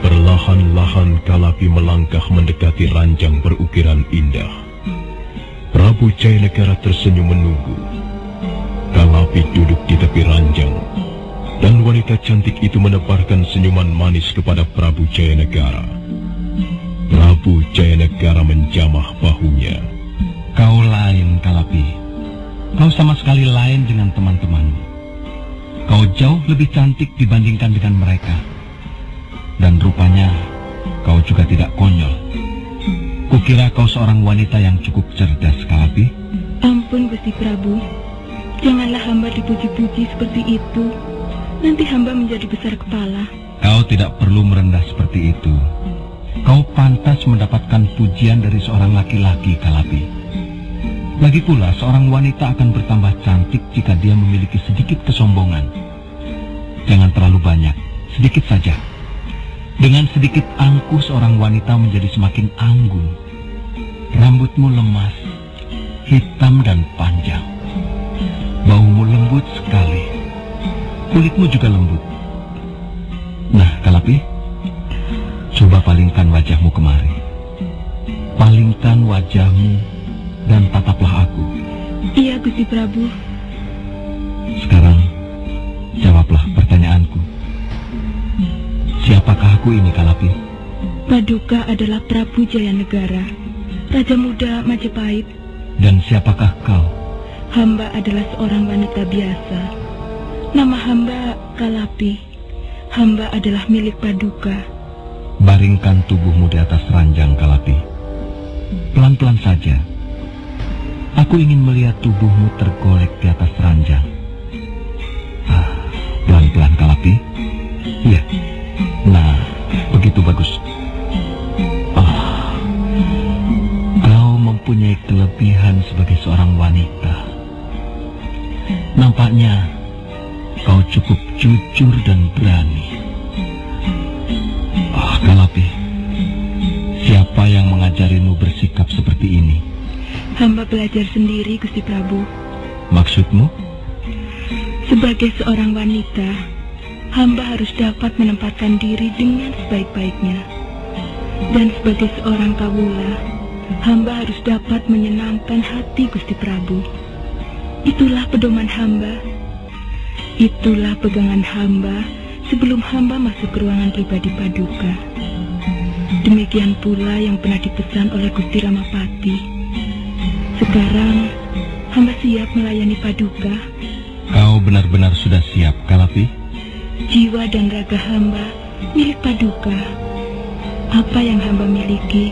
Perlahan-lahan Kalapi melangkah mendekati ranjang berukiran indah. Prabu Jayanegara tersenyum menunggu. Kalapi duduk di tepi ranjang, dan wanita cantik itu menebarkan senyuman manis kepada Prabu Jayanegara. Prabu Jayanegara menjamah bahunya. Kau lain, Kalapi. Kau sama sekali lain dengan teman-temanmu. Kau jauh lebih cantik dibandingkan dengan mereka. Dan rupanya kau juga tidak konyol. Kukira kau seorang wanita yang cukup cerdas, Kalapi. Ampun, Gusti Prabu. Janganlah hamba dipuji-puji seperti itu. Nanti hamba menjadi besar kepala. Kau tidak perlu merendah seperti itu. Kau pantas mendapatkan pujian dari seorang laki-laki, Kalapi. Lagi pula, seorang wanita akan bertambah cantik jika dia memiliki sedikit kesombongan. Jangan terlalu banyak, sedikit saja. Dengan sedikit angkuh seorang wanita menjadi semakin anggun. Rambutmu lemas, hitam dan panjang. Baumu lembut sekali. Kulitmu juga lembut. Nah, Kalapi, coba palingkan wajahmu kemari. Palingkan wajahmu dan tataplah aku. Iya, Gusti Prabu. Sekarang, jawablah pertanyaanku. Siapakah aku ini, Kalapi? Paduka adalah Prabu Jayanegara, Raja Muda Majapahit. Dan siapakah kau? Hamba adalah seorang wanita biasa. Nama hamba Kalapi. Hamba adalah milik Paduka. Baringkan tubuhmu di atas ranjang, Kalapi. Pelan-pelan saja. Aku ingin melihat tubuhmu tergolek di atas ranjang. Ah, pelan-pelan, Kalapi. Iya. Nah, begitu bagus. Ah, kau mempunyai kelebihan sebagai seorang wanita. Nampaknya kau cukup jujur dan berani. Ah, Kalapi, siapa yang mengajarimu bersikap seperti ini? Hamba belajar sendiri, Gusti Prabu. Maksudmu? Sebagai seorang wanita, hamba harus dapat menempatkan diri dengan sebaik-baiknya. Dan sebagai seorang kawula, hamba harus dapat menyenangkan hati Gusti Prabu. Itulah pedoman hamba. Itulah pegangan hamba sebelum hamba masuk ke ruangan pribadi Paduka. Demikian pula yang pernah dipesan oleh Gusti Ramapati. Sekarang, hamba siap melayani Paduka. Kau benar-benar sudah siap, Kalapi? Jiwa dan raga hamba milik Paduka. Apa yang hamba miliki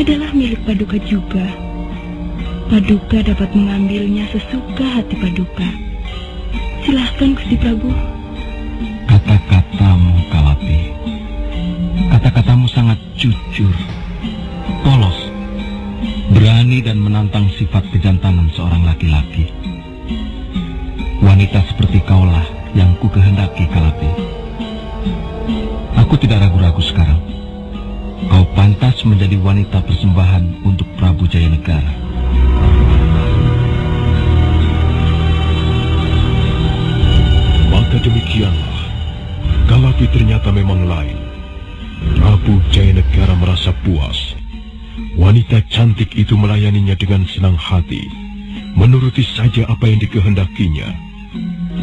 adalah milik Paduka juga. Paduka dapat mengambilnya sesuka hati Paduka. Silahkan Gusti Prabu. Kata-katamu, Kalapi. Kata-katamu sangat jujur, polos, berani dan menantang sifat kejantanan seorang laki-laki. Wanita seperti kaulah yang ku kehendaki, Kalapi. Aku tidak ragu-ragu sekarang. Kau pantas menjadi wanita persembahan untuk Prabu Jayanegara. Maka demikianlah, Kalapi ternyata memang lain. Prabu Jayanegara merasa puas. Wanita cantik itu melayaninya dengan senang hati, menuruti saja apa yang dikehendakinya.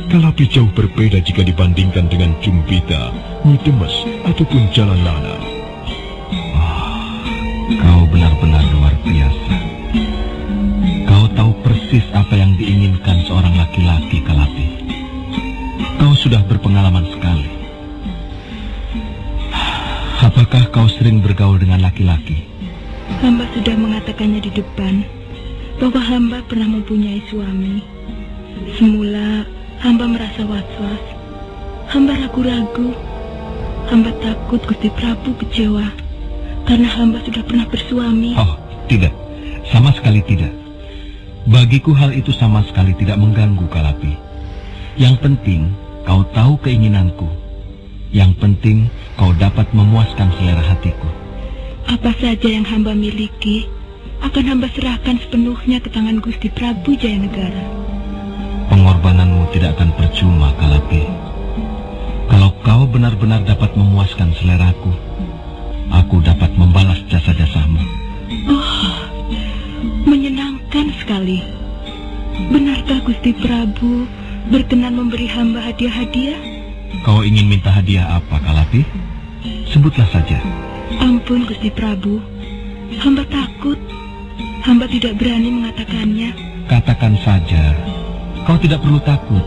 Kalapi jauh berbeda jika dibandingkan dengan Jumbita, Nyidemes, ataupun Jalanana. Kau benar-benar luar biasa. Kau tahu persis apa yang diinginkan seorang laki-laki, Kalapi. Kau sudah berpengalaman sekali. Apakah kau sering bergaul dengan laki-laki? Hamba sudah mengatakannya di depan bahwa hamba pernah mempunyai suami. Semula hamba merasa was-was. Hamba ragu-ragu. Hamba takut Gusti Prabu kecewa karena hamba sudah pernah bersuami. Oh, tidak. Sama sekali tidak. Bagiku hal itu sama sekali tidak mengganggu, Kalapi. Yang penting, kau tahu keinginanku. Yang penting, kau dapat memuaskan selera hatiku. Apa saja yang hamba miliki akan hamba serahkan sepenuhnya ke tangan Gusti Prabu Jayanegara. Pengorbananmu tidak akan percuma, Kalapi. Kalau kau benar-benar dapat memuaskan seleraku, aku dapat membalas jasa-jasamu. Oh, menyenangkan sekali. Benarkah Gusti Prabu berkenan memberi hamba hadiah-hadiah? Kau ingin minta hadiah apa, Kalapi? Sebutlah saja. Ampun Gusti Prabu, hamba takut. Hamba tidak berani mengatakannya. Katakan saja. Kau tidak perlu takut.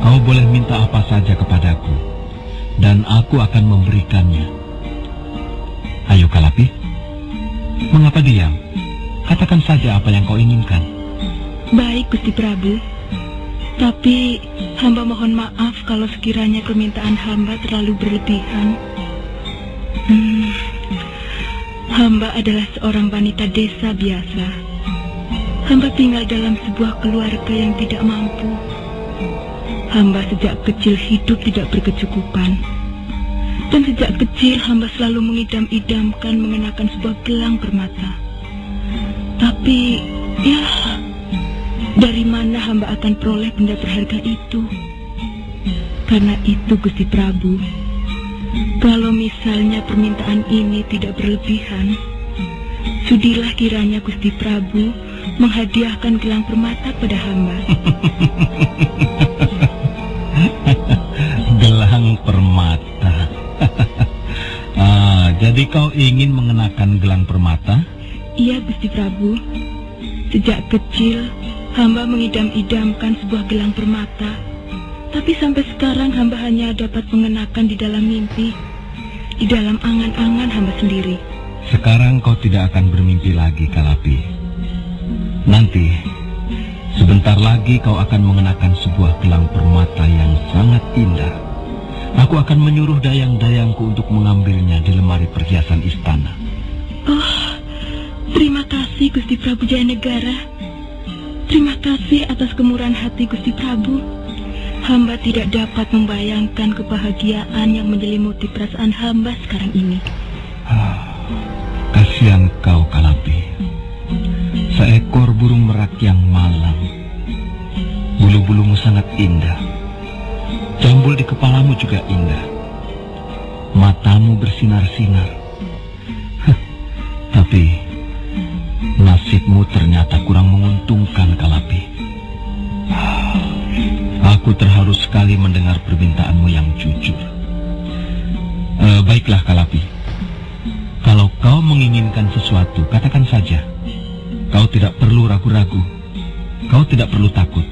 Kau boleh minta apa saja kepadaku, dan aku akan memberikannya. Ayo, Kalapi. Mengapa diam? Katakan saja apa yang kau inginkan. Baik Gusti Prabu. Tapi hamba mohon maaf kalau sekiranya permintaan hamba terlalu berlebihan. Hmm, hamba adalah seorang wanita desa biasa. Hamba tinggal dalam sebuah keluarga yang tidak mampu. Hamba sejak kecil hidup tidak berkecukupan. Dan sejak kecil hamba selalu mengidam-idamkan mengenakan sebuah gelang permata. Tapi, ya, dari mana hamba akan peroleh benda berharga itu? Karena itu Gusti Prabu, kalau misalnya permintaan ini tidak berlebihan, sudilah kiranya Gusti Prabu menghadiahkan gelang permata pada hamba. gelang permata. ah, jadi kau ingin mengenakan gelang permata? Iya, Gusti Prabu. Sejak kecil, hamba mengidam-idamkan sebuah gelang permata. Tapi sampai sekarang hamba hanya dapat mengenakan di dalam mimpi, di dalam angan-angan hamba sendiri. Sekarang kau tidak akan bermimpi lagi, Kalapi. Nanti, sebentar lagi kau akan mengenakan sebuah gelang permata yang sangat indah. Aku akan menyuruh dayang-dayangku untuk mengambilnya di lemari perhiasan istana. Oh, terima kasih Gusti Prabu Jayanegara. Terima kasih atas kemurahan hati Gusti Prabu. Hamba tidak dapat membayangkan kebahagiaan yang menyelimuti perasaan hamba sekarang ini. Kasihan kau, Kalapi. Seekor burung merak yang malang. Bulu-bulumu sangat indah. Jambul di kepalamu juga indah. Matamu bersinar-sinar. Tapi nasibmu ternyata kurang menguntungkan, Kalapi. Aku terharu sekali mendengar permintaanmu yang jujur. Eh, baiklah, Kalapi. Kalau kau menginginkan sesuatu, katakan saja. Kau tidak perlu ragu-ragu. Kau tidak perlu takut.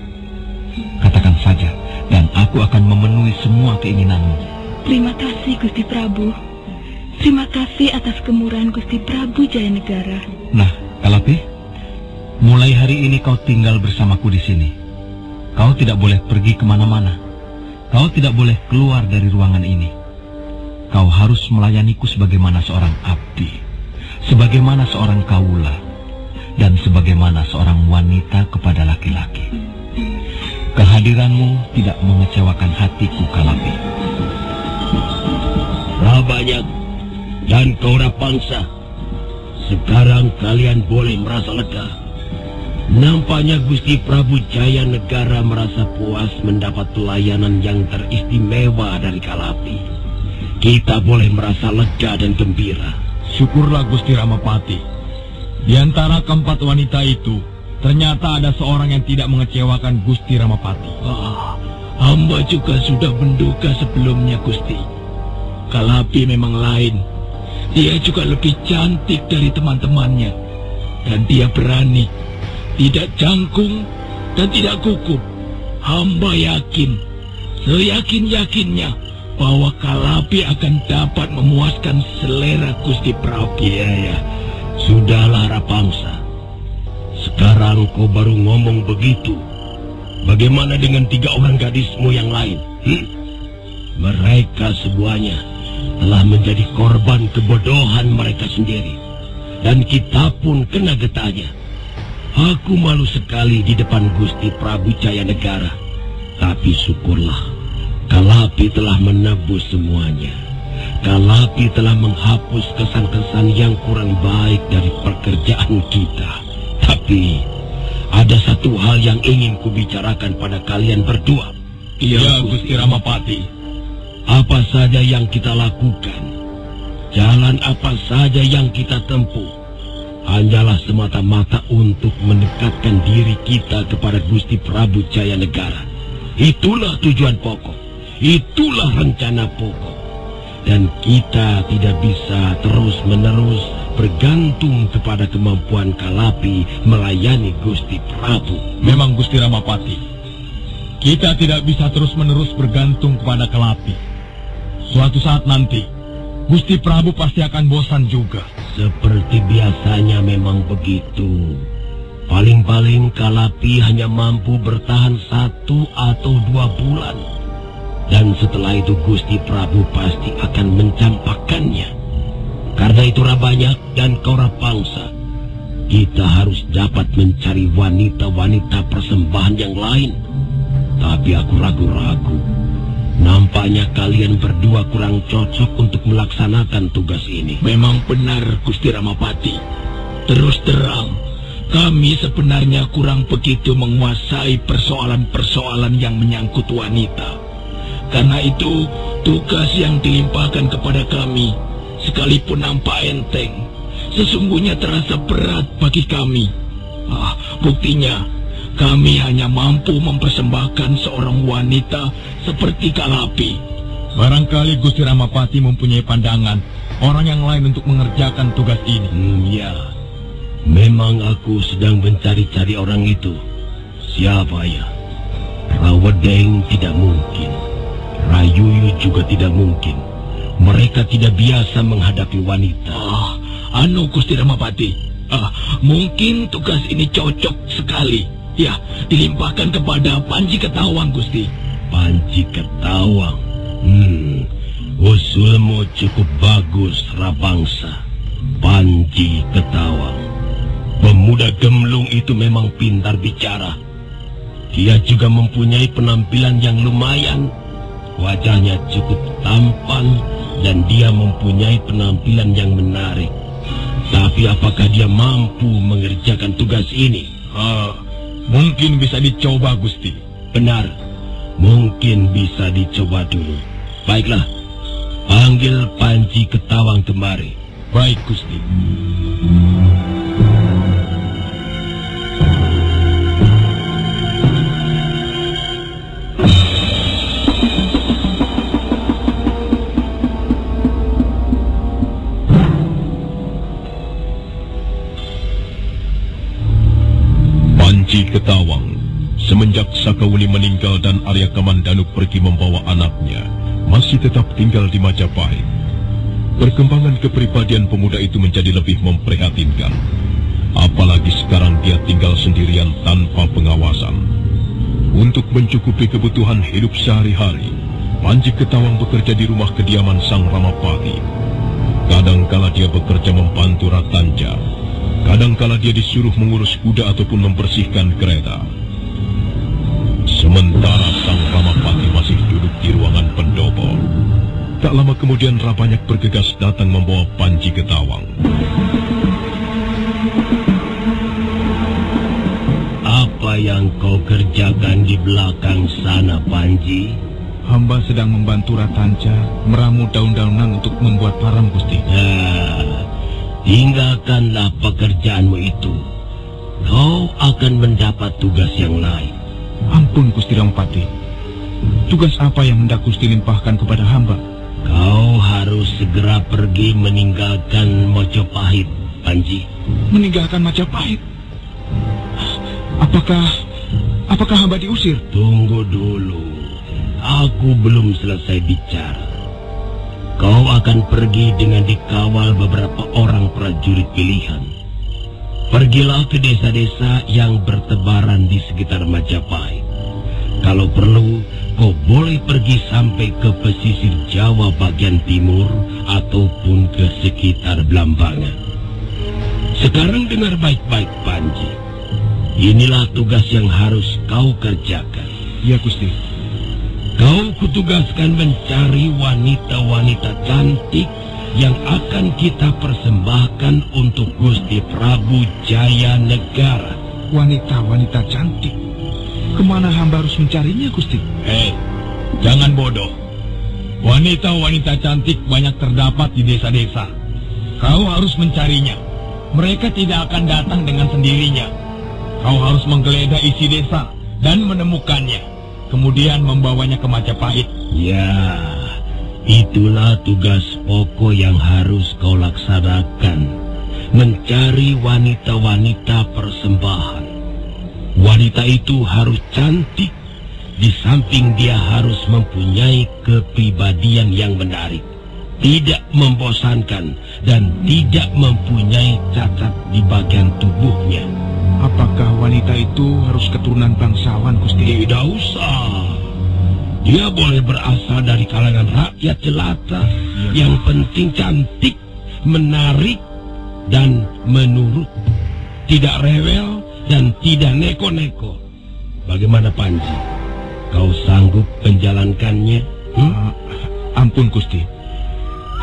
Katakan saja, dan aku akan memenuhi semua keinginanmu. Terima kasih Gusti Prabu. Terima kasih atas kemurahan Gusti Prabu Jayanegara. Nah, Kalapi, mulai hari ini kau tinggal bersamaku di sini. Kau tidak boleh pergi ke mana-mana. Kau tidak boleh keluar dari ruangan ini. Kau harus melayaniku sebagaimana seorang abdi, sebagaimana seorang kaula, dan sebagaimana seorang wanita kepada laki-laki. Kehadiranmu tidak mengecewakan hatiku, Kalapi. Rabanyak dan Kaura Pangsa. Sekarang kalian boleh merasa lega. Nampaknya Gusti Prabu Jaya Negara merasa puas mendapat pelayanan yang teristimewa dari Kalapi. Kita boleh merasa lega dan gembira. Syukurlah Gusti Ramapati. Di antara keempat wanita itu, ternyata ada seorang yang tidak mengecewakan Gusti Ramapati. Ah, hamba juga sudah menduga sebelumnya Gusti. Kalapi memang lain. Dia juga lebih cantik dari teman-temannya. Dan dia berani, tidak jangkung, dan tidak gugup. Hamba yakin, seyakin-yakinnya bahwa Kalapi akan dapat memuaskan selera Gusti Prabu. Iya, ya. Sudahlah Rapangsa. Sekarang kau baru ngomong begitu. Bagaimana dengan tiga orang gadismu yang lain? Hmm? Mereka semuanya telah menjadi korban kebodohan mereka sendiri. Dan kita pun kena getahnya. Aku malu sekali di depan Gusti Prabu Jaya Negara. Tapi syukurlah, Kalapi telah menebus semuanya. Kalapi telah menghapus kesan-kesan yang kurang baik dari pekerjaan kita. Tapi ada satu hal yang ingin kubicarakan pada kalian berdua. Iya, Gusti Ramapati. Apa saja yang kita lakukan, jalan apa saja yang kita tempuh, hanyalah semata-mata untuk mendekatkan diri kita kepada Gusti Prabu Jaya Negara. Itulah tujuan pokok, itulah rencana pokok. Dan kita tidak bisa terus-menerus bergantung kepada kemampuan Kalapi melayani Gusti Prabu. Memang Gusti Ramapati. Kita tidak bisa terus-menerus bergantung kepada Kalapi. Suatu saat nanti, Gusti Prabu pasti akan bosan juga. Seperti biasanya memang begitu. Paling-paling Kalapi hanya mampu bertahan satu atau dua bulan. Dan setelah itu Gusti Prabu pasti akan mencampakkannya. Karena itu banyak dan Kaura Pangsa, kita harus dapat mencari wanita-wanita persembahan yang lain. Tapi aku ragu-ragu. Nampaknya kalian berdua kurang cocok untuk melaksanakan tugas ini. Memang benar, Gusti Ramapati. Terus terang, kami sebenarnya kurang begitu menguasai persoalan-persoalan yang menyangkut wanita. Karena itu, tugas yang dilimpahkan kepada kami, sekalipun nampak enteng, sesungguhnya terasa berat bagi kami. Ah, buktinya, kami hanya mampu mempersembahkan seorang wanita seperti Kalapi. Barangkali Gusti Ramapati mempunyai pandangan orang yang lain untuk mengerjakan tugas ini. Hmm, ya. Memang aku sedang mencari-cari orang itu. Siapa ya? Rawedeng tidak mungkin. Rayuyu juga tidak mungkin. Mereka tidak biasa menghadapi wanita. Ah, anu Gusti Ramapati. Ah, mungkin tugas ini cocok sekali. Ya, dilimpahkan kepada Panji Ketawang, Gusti. Panji Ketawang. Hmm, usulmu cukup bagus, Rabangsa. Panji Ketawang. Pemuda gemlung itu memang pintar bicara. Dia juga mempunyai penampilan yang lumayan. Wajahnya cukup tampan dan dia mempunyai penampilan yang menarik. Tapi apakah dia mampu mengerjakan tugas ini? Ah, mungkin bisa dicoba, Gusti. Benar, mungkin bisa dicoba dulu. Baiklah, panggil Panji Ketawang kemari. Baik, Gusti. Ketawang, semenjak Sakawuni meninggal dan Arya Kamandanu pergi membawa anaknya, masih tetap tinggal di Majapahit. Perkembangan kepribadian pemuda itu menjadi lebih memprihatinkan. Apalagi sekarang dia tinggal sendirian tanpa pengawasan. Untuk mencukupi kebutuhan hidup sehari-hari, Panji Ketawang bekerja di rumah kediaman Sang Ramapati. Kadangkala dia bekerja membantu Ratanja, Kadangkala dia disuruh mengurus kuda ataupun membersihkan kereta. Sementara sang Ramapati masih duduk di ruangan pendopo. Tak lama kemudian Rabanyak bergegas datang membawa Panji Ketawang. Apa yang kau kerjakan di belakang sana, Panji? Hamba sedang membantu Ratanca meramu daun-daunan untuk membuat param, Gusti. Nah, tinggalkanlah pekerjaanmu itu. Kau akan mendapat tugas yang lain. Ampun, Gusti Ramapati. Tugas apa yang hendak Gusti limpahkan kepada hamba? Kau harus segera pergi meninggalkan Mojopahit, Panji. Meninggalkan Majapahit? Apakah apakah hamba diusir? Tunggu dulu. Aku belum selesai bicara. Kau akan pergi dengan dikawal beberapa orang prajurit pilihan. Pergilah ke desa-desa yang bertebaran di sekitar Majapahit. Kalau perlu, kau boleh pergi sampai ke pesisir Jawa bagian timur ataupun ke sekitar Blambangan. Sekarang dengar baik-baik, Panji. Inilah tugas yang harus kau kerjakan. Ya, Gusti. Kau kutugaskan mencari wanita-wanita cantik yang akan kita persembahkan untuk Gusti Prabu Jaya Negara. Wanita-wanita cantik. Ke mana hamba harus mencarinya, Gusti? Hei, jangan bodoh. Wanita-wanita cantik banyak terdapat di desa-desa. Kau harus mencarinya. Mereka tidak akan datang dengan sendirinya. Kau harus menggeledah isi desa dan menemukannya. Kemudian membawanya ke Majapahit. Ya, itulah tugas pokok yang harus kau laksanakan. Mencari wanita-wanita persembahan. Wanita itu harus cantik. Di samping dia harus mempunyai kepribadian yang menarik. Tidak membosankan dan tidak mempunyai cacat di bagian tubuhnya. Apakah wanita itu harus keturunan bangsawan, Gusti? Tidak usah. Dia boleh berasal dari kalangan rakyat jelata. Yang penting cantik, menarik, dan menurut. Tidak rewel dan tidak neko-neko. Bagaimana Panji? Kau sanggup menjalankannya? Hmm? Uh, ampun, Gusti.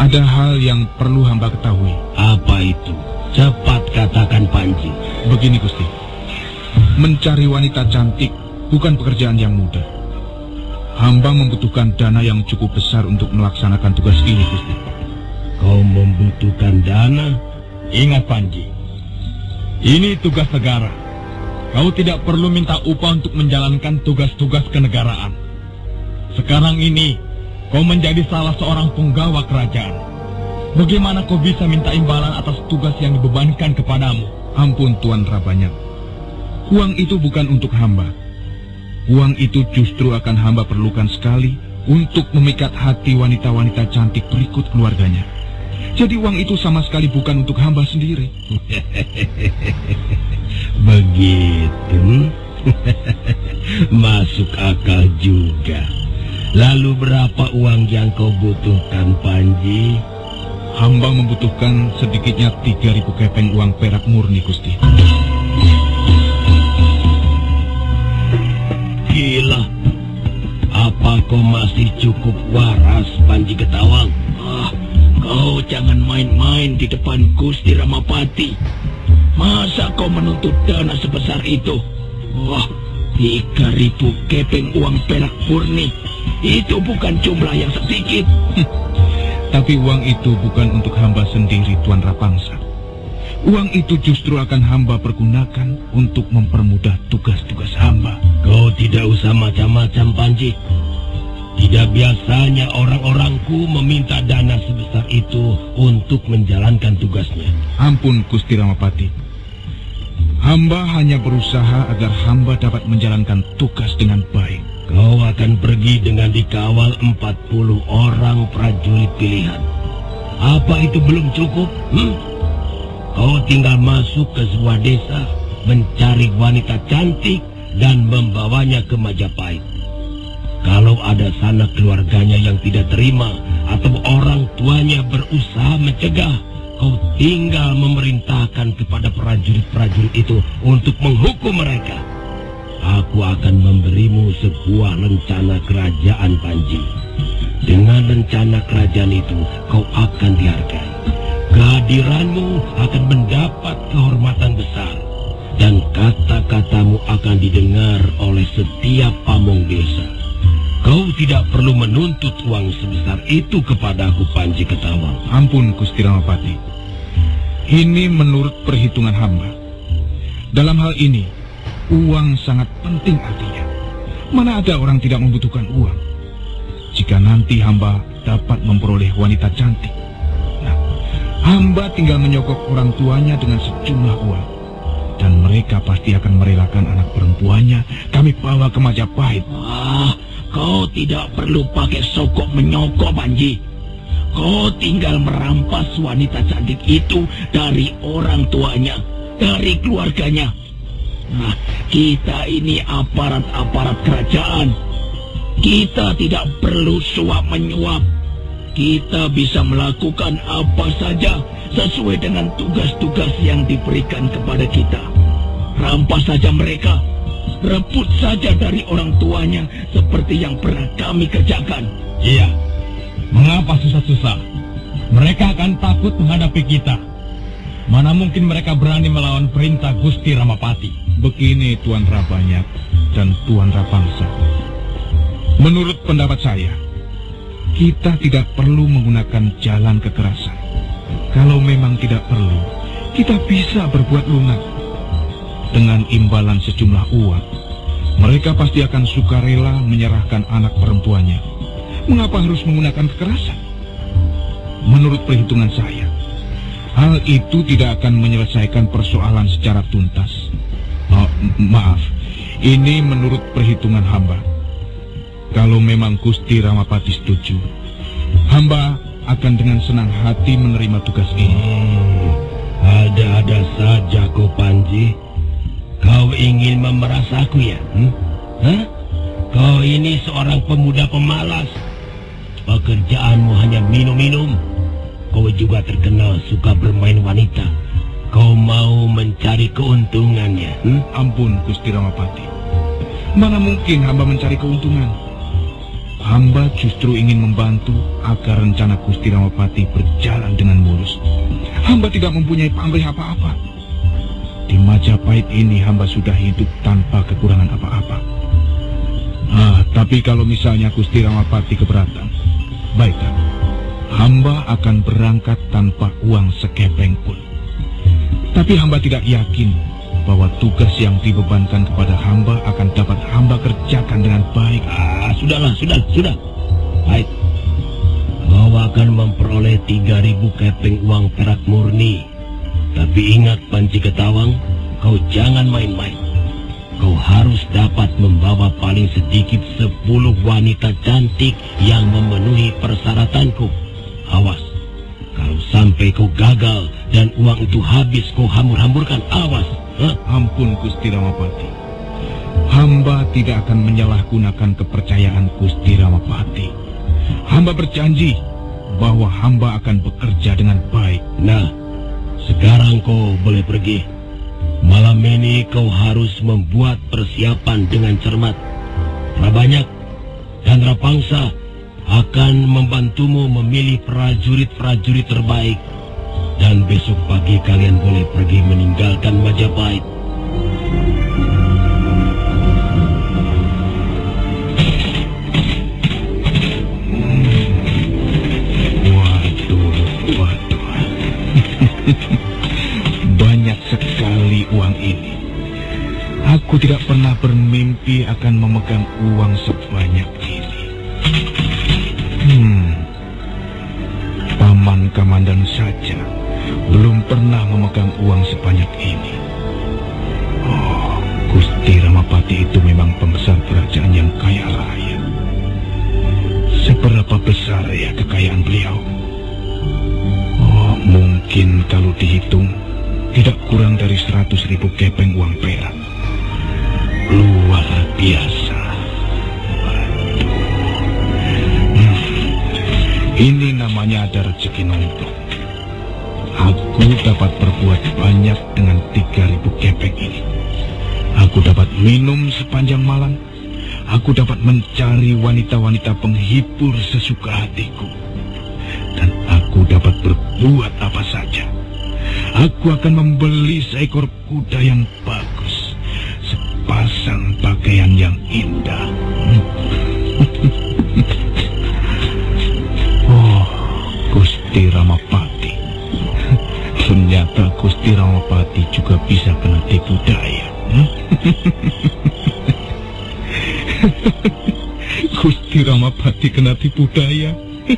Ada hal yang perlu hamba ketahui. Apa itu? Cepat katakan Panji. Begini, Gusti. Mencari wanita cantik bukan pekerjaan yang mudah. Hamba membutuhkan dana yang cukup besar untuk melaksanakan tugas ini, Gusti. Kau membutuhkan dana? Ingat, Panji. Ini tugas negara. Kau tidak perlu minta upah untuk menjalankan tugas-tugas kenegaraan. Sekarang ini, kau menjadi salah seorang penggawa kerajaan. Bagaimana kau bisa minta imbalan atas tugas yang dibebankan kepadamu? Ampun, Tuan Rabanyak. Uang itu bukan untuk hamba. Uang itu justru akan hamba perlukan sekali untuk memikat hati wanita-wanita cantik berikut keluarganya. Jadi uang itu sama sekali bukan untuk hamba sendiri. Begitu. Masuk akal juga. Lalu berapa uang yang kau butuhkan, Panji? Hamba membutuhkan sedikitnya 3000 kepeng uang perak murni, Gusti. Gila. Apa kau masih cukup waras, Panji Ketawang? Ah, kau jangan main-main di depan Gusti Ramapati. Masa kau menuntut dana sebesar itu? Wah, tiga ribu kepeng uang perak murni. Itu bukan jumlah yang sedikit. Tapi uang itu bukan untuk hamba sendiri, Tuan Rapangsa. Uang itu justru akan hamba pergunakan untuk mempermudah tugas-tugas hamba. Kau tidak usah macam-macam, Panji. Tidak biasanya orang-orangku meminta dana sebesar itu untuk menjalankan tugasnya. Ampun, Gusti Ramapati. Hamba hanya berusaha agar hamba dapat menjalankan tugas dengan baik. Kau akan pergi dengan dikawal 40 orang prajurit pilihan. Apa itu belum cukup? Hmm? Kau tinggal masuk ke sebuah desa, mencari wanita cantik, dan membawanya ke Majapahit. Kalau ada sanak keluarganya yang tidak terima, atau orang tuanya berusaha mencegah, kau tinggal memerintahkan kepada prajurit-prajurit itu untuk menghukum mereka. Aku akan memberimu sebuah rencana kerajaan Panji. Dengan rencana kerajaan itu, kau akan dihargai. Kehadiranmu akan mendapat kehormatan besar. Dan kata-katamu akan didengar oleh setiap pamong desa. Kau tidak perlu menuntut uang sebesar itu kepadaku Panji Ketawang. Ampun, Gusti Ramapati. Ini menurut perhitungan hamba. Dalam hal ini, uang sangat penting artinya. Mana ada orang tidak membutuhkan uang? Jika nanti hamba dapat memperoleh wanita cantik, nah, hamba tinggal menyokok orang tuanya dengan sejumlah uang. Dan mereka pasti akan merelakan anak perempuannya kami bawa ke Majapahit. Ah, kau tidak perlu pakai sokok menyokok, Panji. Kau tinggal merampas wanita cantik itu dari orang tuanya, dari keluarganya. Nah, kita ini aparat-aparat kerajaan. Kita tidak perlu suap menyuap. Kita bisa melakukan apa saja sesuai dengan tugas-tugas yang diberikan kepada kita. Rampas saja mereka. Rebut saja dari orang tuanya seperti yang pernah kami kerjakan. Iya. Mengapa susah-susah? Mereka akan takut menghadapi kita. Mana mungkin mereka berani melawan perintah Gusti Ramapati? Begini Tuan Rabanyak dan Tuan Rapangsa. Menurut pendapat saya, kita tidak perlu menggunakan jalan kekerasan. Kalau memang tidak perlu, kita bisa berbuat lunak. Dengan imbalan sejumlah uang, mereka pasti akan sukarela menyerahkan anak perempuannya. Mengapa harus menggunakan kekerasan? Menurut perhitungan saya, hal itu tidak akan menyelesaikan persoalan secara tuntas. Oh, maaf, ini menurut perhitungan hamba. Kalau memang Gusti Ramapati setuju, hamba akan dengan senang hati menerima tugas ini. Hmm, ada-ada saja kau Panji. aku ya? Hmm? Hah? Kau ini seorang pemuda pemalas. Pekerjaanmu hanya minum-minum. Kau juga terkenal suka bermain wanita. Kau mau mencari keuntungannya. Hmm? Ampun, Gusti Ramapati. Mana mungkin hamba mencari keuntungan? Hamba justru ingin membantu agar rencana Gusti Ramapati berjalan dengan mulus. Hamba tidak mempunyai pamrih apa-apa. Di Majapahit ini hamba sudah hidup tanpa kekurangan apa-apa. Ah, tapi kalau misalnya Gusti Ramapati keberatan, baiklah. Hamba akan berangkat tanpa uang sekepeng pun. Tapi hamba tidak yakin bahwa tugas yang dibebankan kepada hamba akan dapat hamba kerjakan dengan baik. Ah, sudahlah, sudah, sudah. Baik. Kau akan memperoleh 3000 keping uang perak murni. Tapi ingat Panci Ketawang, kau jangan main-main. Kau harus dapat membawa paling sedikit 10 wanita cantik yang memenuhi persyaratanku. Awas, sampai kau gagal dan uang itu habis kau hambur-hamburkan, awas. Hah? Ampun Gusti Ramapati. Hamba tidak akan menyalahgunakan kepercayaan Gusti Ramapati. Hamba berjanji bahwa hamba akan bekerja dengan baik. Nah, sekarang kau boleh pergi. Malam ini kau harus membuat persiapan dengan cermat. Rabanyak dan Rapangsa akan membantumu memilih prajurit-prajurit terbaik. Dan besok pagi kalian boleh pergi meninggalkan Majapahit. Waduh, waduh. Banyak sekali uang ini. Aku tidak pernah bermimpi akan memegang uang sebanyak ini. Paman Kamandan saja belum pernah memegang uang sebanyak ini. Oh, Gusti Ramapati itu memang pembesar kerajaan yang kaya raya. Seberapa besar ya kekayaan beliau? Oh, mungkin kalau dihitung tidak kurang dari seratus ribu kepeng uang perak. Luar biasa. Ini namanya ada rezeki nomplok. Aku dapat berbuat banyak dengan 3000 kepek ini. Aku dapat minum sepanjang malam. Aku dapat mencari wanita-wanita penghibur sesuka hatiku. Dan aku dapat berbuat apa saja. Aku akan membeli seekor kuda yang bagus. Sepasang pakaian yang indah. Ternyata Gusti Ramapati juga bisa kena tipu daya. Gusti Ramapati kena tipu daya.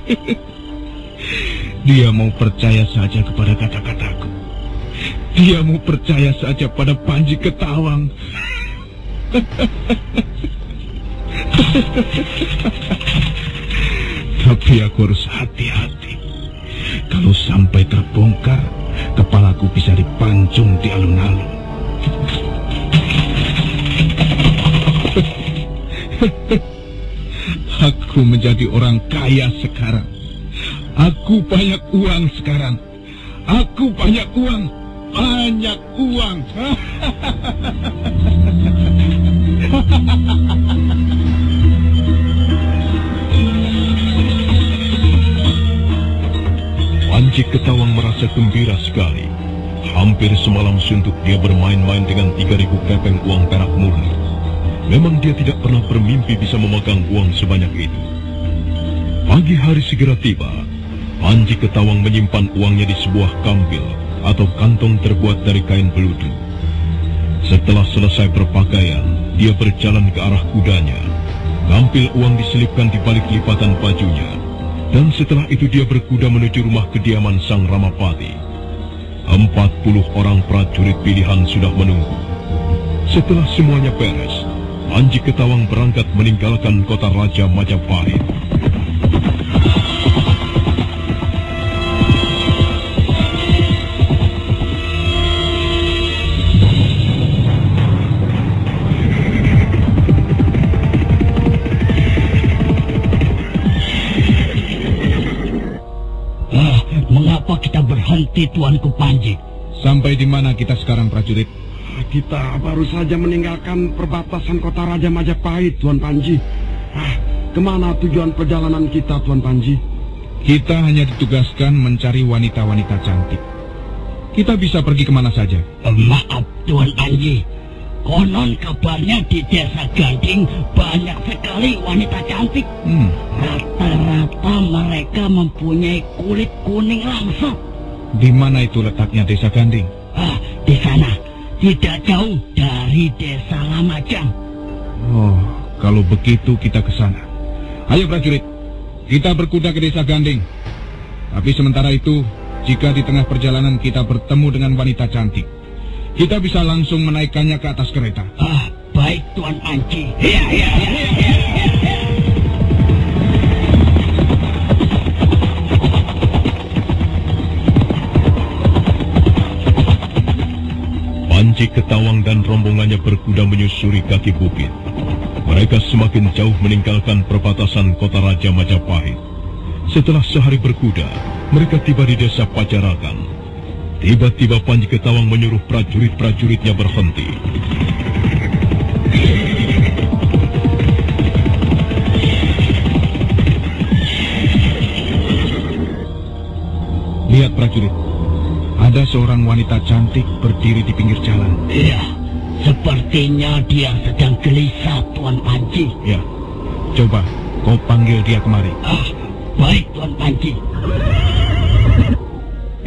Dia mau percaya saja kepada kata-kataku. Dia mau percaya saja pada Panji Ketawang. Tapi aku harus hati-hati. Kalau sampai terbongkar, kepalaku bisa dipancung di alun-alun. Aku menjadi orang kaya sekarang. Aku banyak uang sekarang. Aku banyak uang. Banyak uang. Panji Ketawang merasa gembira sekali. Hampir semalam suntuk dia bermain-main dengan 3000 kepeng uang perak murni. Memang dia tidak pernah bermimpi bisa memegang uang sebanyak itu. Pagi hari segera tiba. Panji Ketawang menyimpan uangnya di sebuah kambil atau kantong terbuat dari kain beludu. Setelah selesai berpakaian, dia berjalan ke arah kudanya. Kampil uang diselipkan di balik lipatan bajunya. Dan setelah itu dia berkuda menuju rumah kediaman Sang Ramapati. Empat puluh orang prajurit pilihan sudah menunggu. Setelah semuanya beres, Panji Ketawang berangkat meninggalkan kota Raja Majapahit. Bukti Tuanku Panji. Sampai di mana kita sekarang prajurit? Kita baru saja meninggalkan perbatasan kota Raja Majapahit, Tuan Panji. Ah, ke mana tujuan perjalanan kita, Tuan Panji? Kita hanya ditugaskan mencari wanita-wanita cantik. Kita bisa pergi ke mana saja. Maaf, Tuan Panji. Konon kabarnya di desa Ganding banyak sekali wanita cantik. Hmm. Rata-rata mereka mempunyai kulit kuning langsung. Di mana itu letaknya desa Ganding? Ah, di sana. Tidak jauh dari desa Lamajang. Oh, kalau begitu kita ke sana. Ayo prajurit, kita berkuda ke desa Ganding. Tapi sementara itu, jika di tengah perjalanan kita bertemu dengan wanita cantik, kita bisa langsung menaikkannya ke atas kereta. Ah, baik Tuan ya, ya, ya, ya, ya. Panji Ketawang dan rombongannya berkuda menyusuri kaki bukit. Mereka semakin jauh meninggalkan perbatasan kota Raja Majapahit. Setelah sehari berkuda, mereka tiba di desa Pajarakan. Tiba-tiba Panji Ketawang menyuruh prajurit-prajuritnya berhenti. Lihat prajurit, ada seorang wanita cantik berdiri di pinggir jalan. Iya, sepertinya dia sedang gelisah, Tuan Panji. Ya, coba kau panggil dia kemari. Ah, baik Tuan Panji.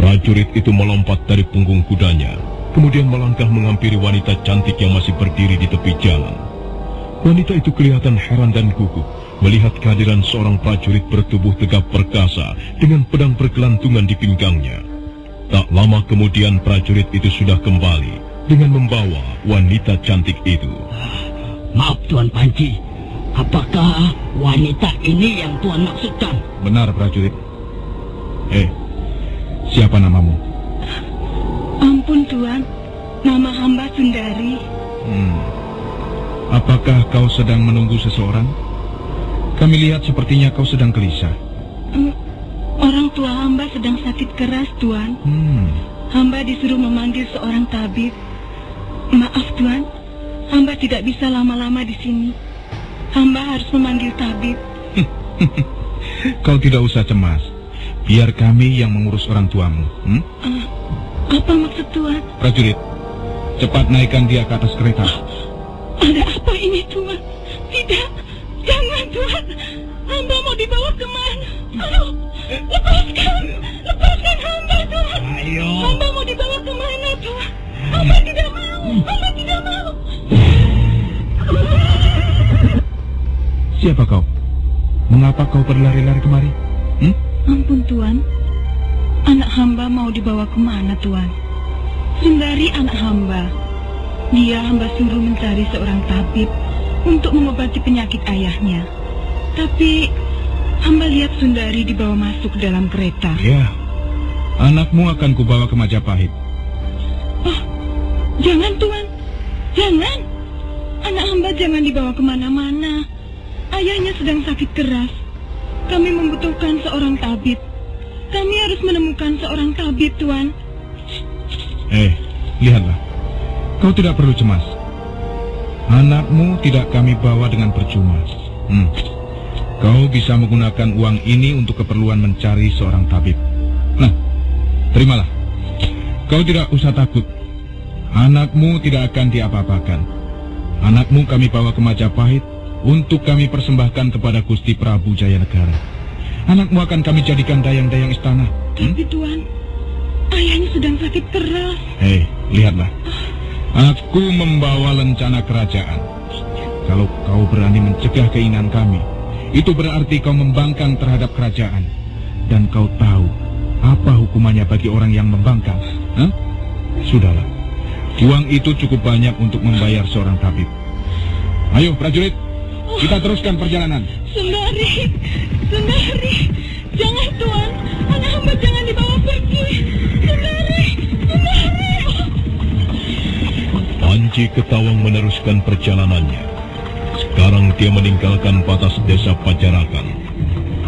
Prajurit itu melompat dari punggung kudanya, kemudian melangkah menghampiri wanita cantik yang masih berdiri di tepi jalan. Wanita itu kelihatan heran dan gugup melihat kehadiran seorang prajurit bertubuh tegap perkasa dengan pedang bergelantungan di pinggangnya. Tak lama kemudian prajurit itu sudah kembali dengan membawa wanita cantik itu. Maaf Tuan Panji, apakah wanita ini yang Tuan maksudkan? Benar prajurit. Eh, siapa namamu? Ampun Tuan, nama hamba Sundari. Hmm. Apakah kau sedang menunggu seseorang? Kami lihat sepertinya kau sedang gelisah. Mm, Orang tua hamba sedang sakit keras, Tuan. Hmm. Hamba disuruh memanggil seorang tabib. Maaf, Tuan. Hamba tidak bisa lama-lama di sini. Hamba harus memanggil tabib. Kau tidak usah cemas. Biar kami yang mengurus orang tuamu. Hmm? Ah, apa maksud Tuan? Prajurit, cepat naikkan dia ke atas kereta. Ada apa ini, Tuan? Tidak, jangan, Tuan. Hamba mau dibawa ke mana? Aduh, lepaskan, lepaskan hamba, Tuan. Ayo. Hamba mau dibawa ke mana, Tuan? Hamba tidak mau, hamba tidak mau. Siapa kau? Mengapa kau berlari-lari kemari? Hmm? Ampun, Tuan. Anak hamba mau dibawa ke mana, Tuan? Sundari anak hamba. Dia hamba suruh mencari seorang tabib untuk mengobati penyakit ayahnya. Tapi hamba lihat Sundari dibawa masuk dalam kereta. Ya, anakmu akan kubawa ke Majapahit. Oh, jangan Tuan, jangan. Anak hamba jangan dibawa ke mana-mana. Ayahnya sedang sakit keras. Kami membutuhkan seorang tabib. Kami harus menemukan seorang tabib, Tuan. Eh, lihatlah. Kau tidak perlu cemas. Anakmu tidak kami bawa dengan percuma. Hmm. Kau bisa menggunakan uang ini untuk keperluan mencari seorang tabib. Nah, terimalah. Kau tidak usah takut. Anakmu tidak akan diapa-apakan. Anakmu kami bawa ke Majapahit untuk kami persembahkan kepada Gusti Prabu Jayanegara. Anakmu akan kami jadikan dayang-dayang istana. Tapi Tuan, ayahnya sedang sakit keras. Hei, lihatlah. Aku membawa lencana kerajaan. Kalau kau berani mencegah keinginan kami, itu berarti kau membangkang terhadap kerajaan. Dan kau tahu apa hukumannya bagi orang yang membangkang. Hah? Sudahlah. Uang itu cukup banyak untuk membayar seorang tabib. Ayo, prajurit. Kita teruskan perjalanan. Sundari, Sundari, jangan Tuan, anak hamba jangan dibawa pergi. Sundari, Sundari. Panji Ketawang meneruskan perjalanannya. Sekarang dia meninggalkan batas desa Pajarakan.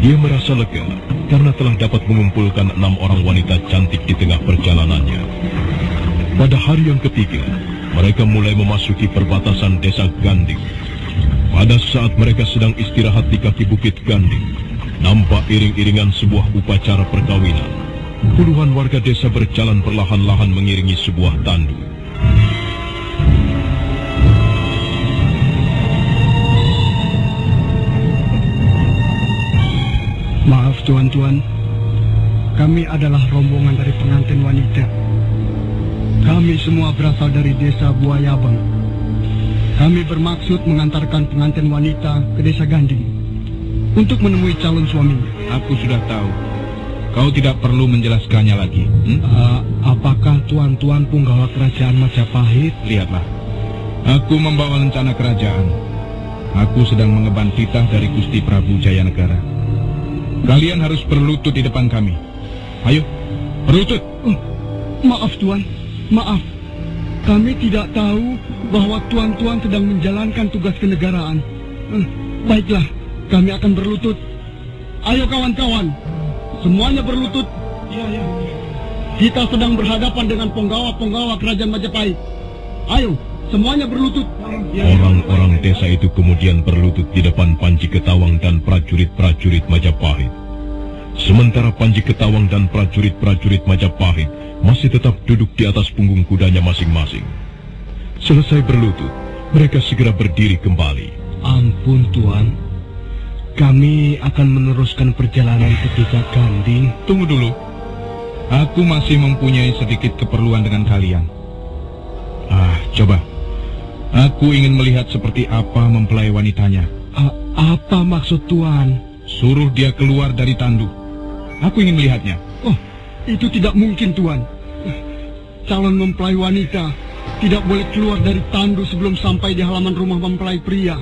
Dia merasa lega karena telah dapat mengumpulkan enam orang wanita cantik di tengah perjalanannya. Pada hari yang ketiga, mereka mulai memasuki perbatasan desa Ganding. Pada saat mereka sedang istirahat di kaki bukit Ganding, nampak iring-iringan sebuah upacara perkawinan. Puluhan warga desa berjalan perlahan-lahan mengiringi sebuah tandu. Tuan-tuan, kami adalah rombongan dari pengantin wanita. Kami semua berasal dari desa Buayabang. Kami bermaksud mengantarkan pengantin wanita ke desa Ganding untuk menemui calon suaminya. Aku sudah tahu. Kau tidak perlu menjelaskannya lagi. Hmm? Uh, apakah tuan-tuan punggawa kerajaan Majapahit? Lihatlah. Aku membawa rencana kerajaan. Aku sedang mengemban titah dari Gusti Prabu Jayanegara. Kalian harus berlutut di depan kami. Ayo, berlutut. Oh, maaf tuan, maaf. Kami tidak tahu bahwa tuan-tuan sedang menjalankan tugas kenegaraan. Uh, baiklah, kami akan berlutut. Ayo kawan-kawan, semuanya berlutut. Ya, ya. Kita sedang berhadapan dengan penggawa-penggawa kerajaan Majapahit. Ayo, semuanya berlutut. Orang-orang desa itu kemudian berlutut di depan Panji Ketawang dan prajurit-prajurit Majapahit. Sementara Panji Ketawang dan prajurit-prajurit Majapahit masih tetap duduk di atas punggung kudanya masing-masing. Selesai berlutut, mereka segera berdiri kembali. Ampun Tuan, kami akan meneruskan perjalanan ke desa Ganding. Tunggu dulu. Aku masih mempunyai sedikit keperluan dengan kalian. Ah, coba. Aku ingin melihat seperti apa mempelai wanitanya. A apa maksud Tuan? Suruh dia keluar dari tandu. Aku ingin melihatnya. Oh, itu tidak mungkin Tuan. Calon mempelai wanita tidak boleh keluar dari tandu sebelum sampai di halaman rumah mempelai pria.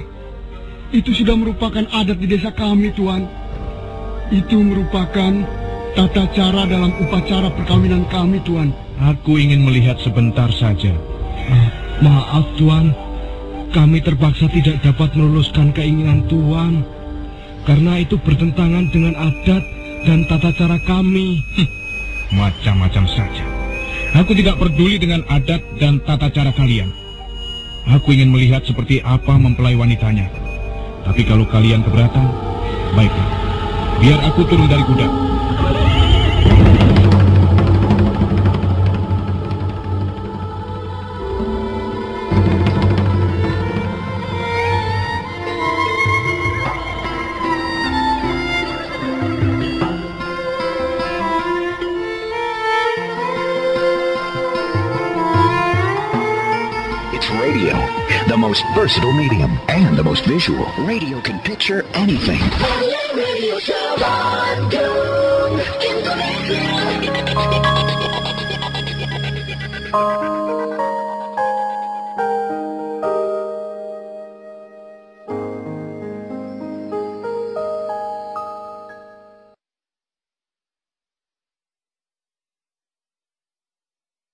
Itu sudah merupakan adat di desa kami, Tuan. Itu merupakan tata cara dalam upacara perkawinan kami, Tuan. Aku ingin melihat sebentar saja. Ah, maaf, Tuan. Kami terpaksa tidak dapat meluluskan keinginan Tuan. Karena itu bertentangan dengan adat dan tata cara kami. Macam-macam saja. Aku tidak peduli dengan adat dan tata cara kalian. Aku ingin melihat seperti apa mempelai wanitanya. Tapi kalau kalian keberatan, baiklah. Biar aku turun dari kuda. Most versatile medium and the most visual. Radio can picture anything. Radio Show Indonesia.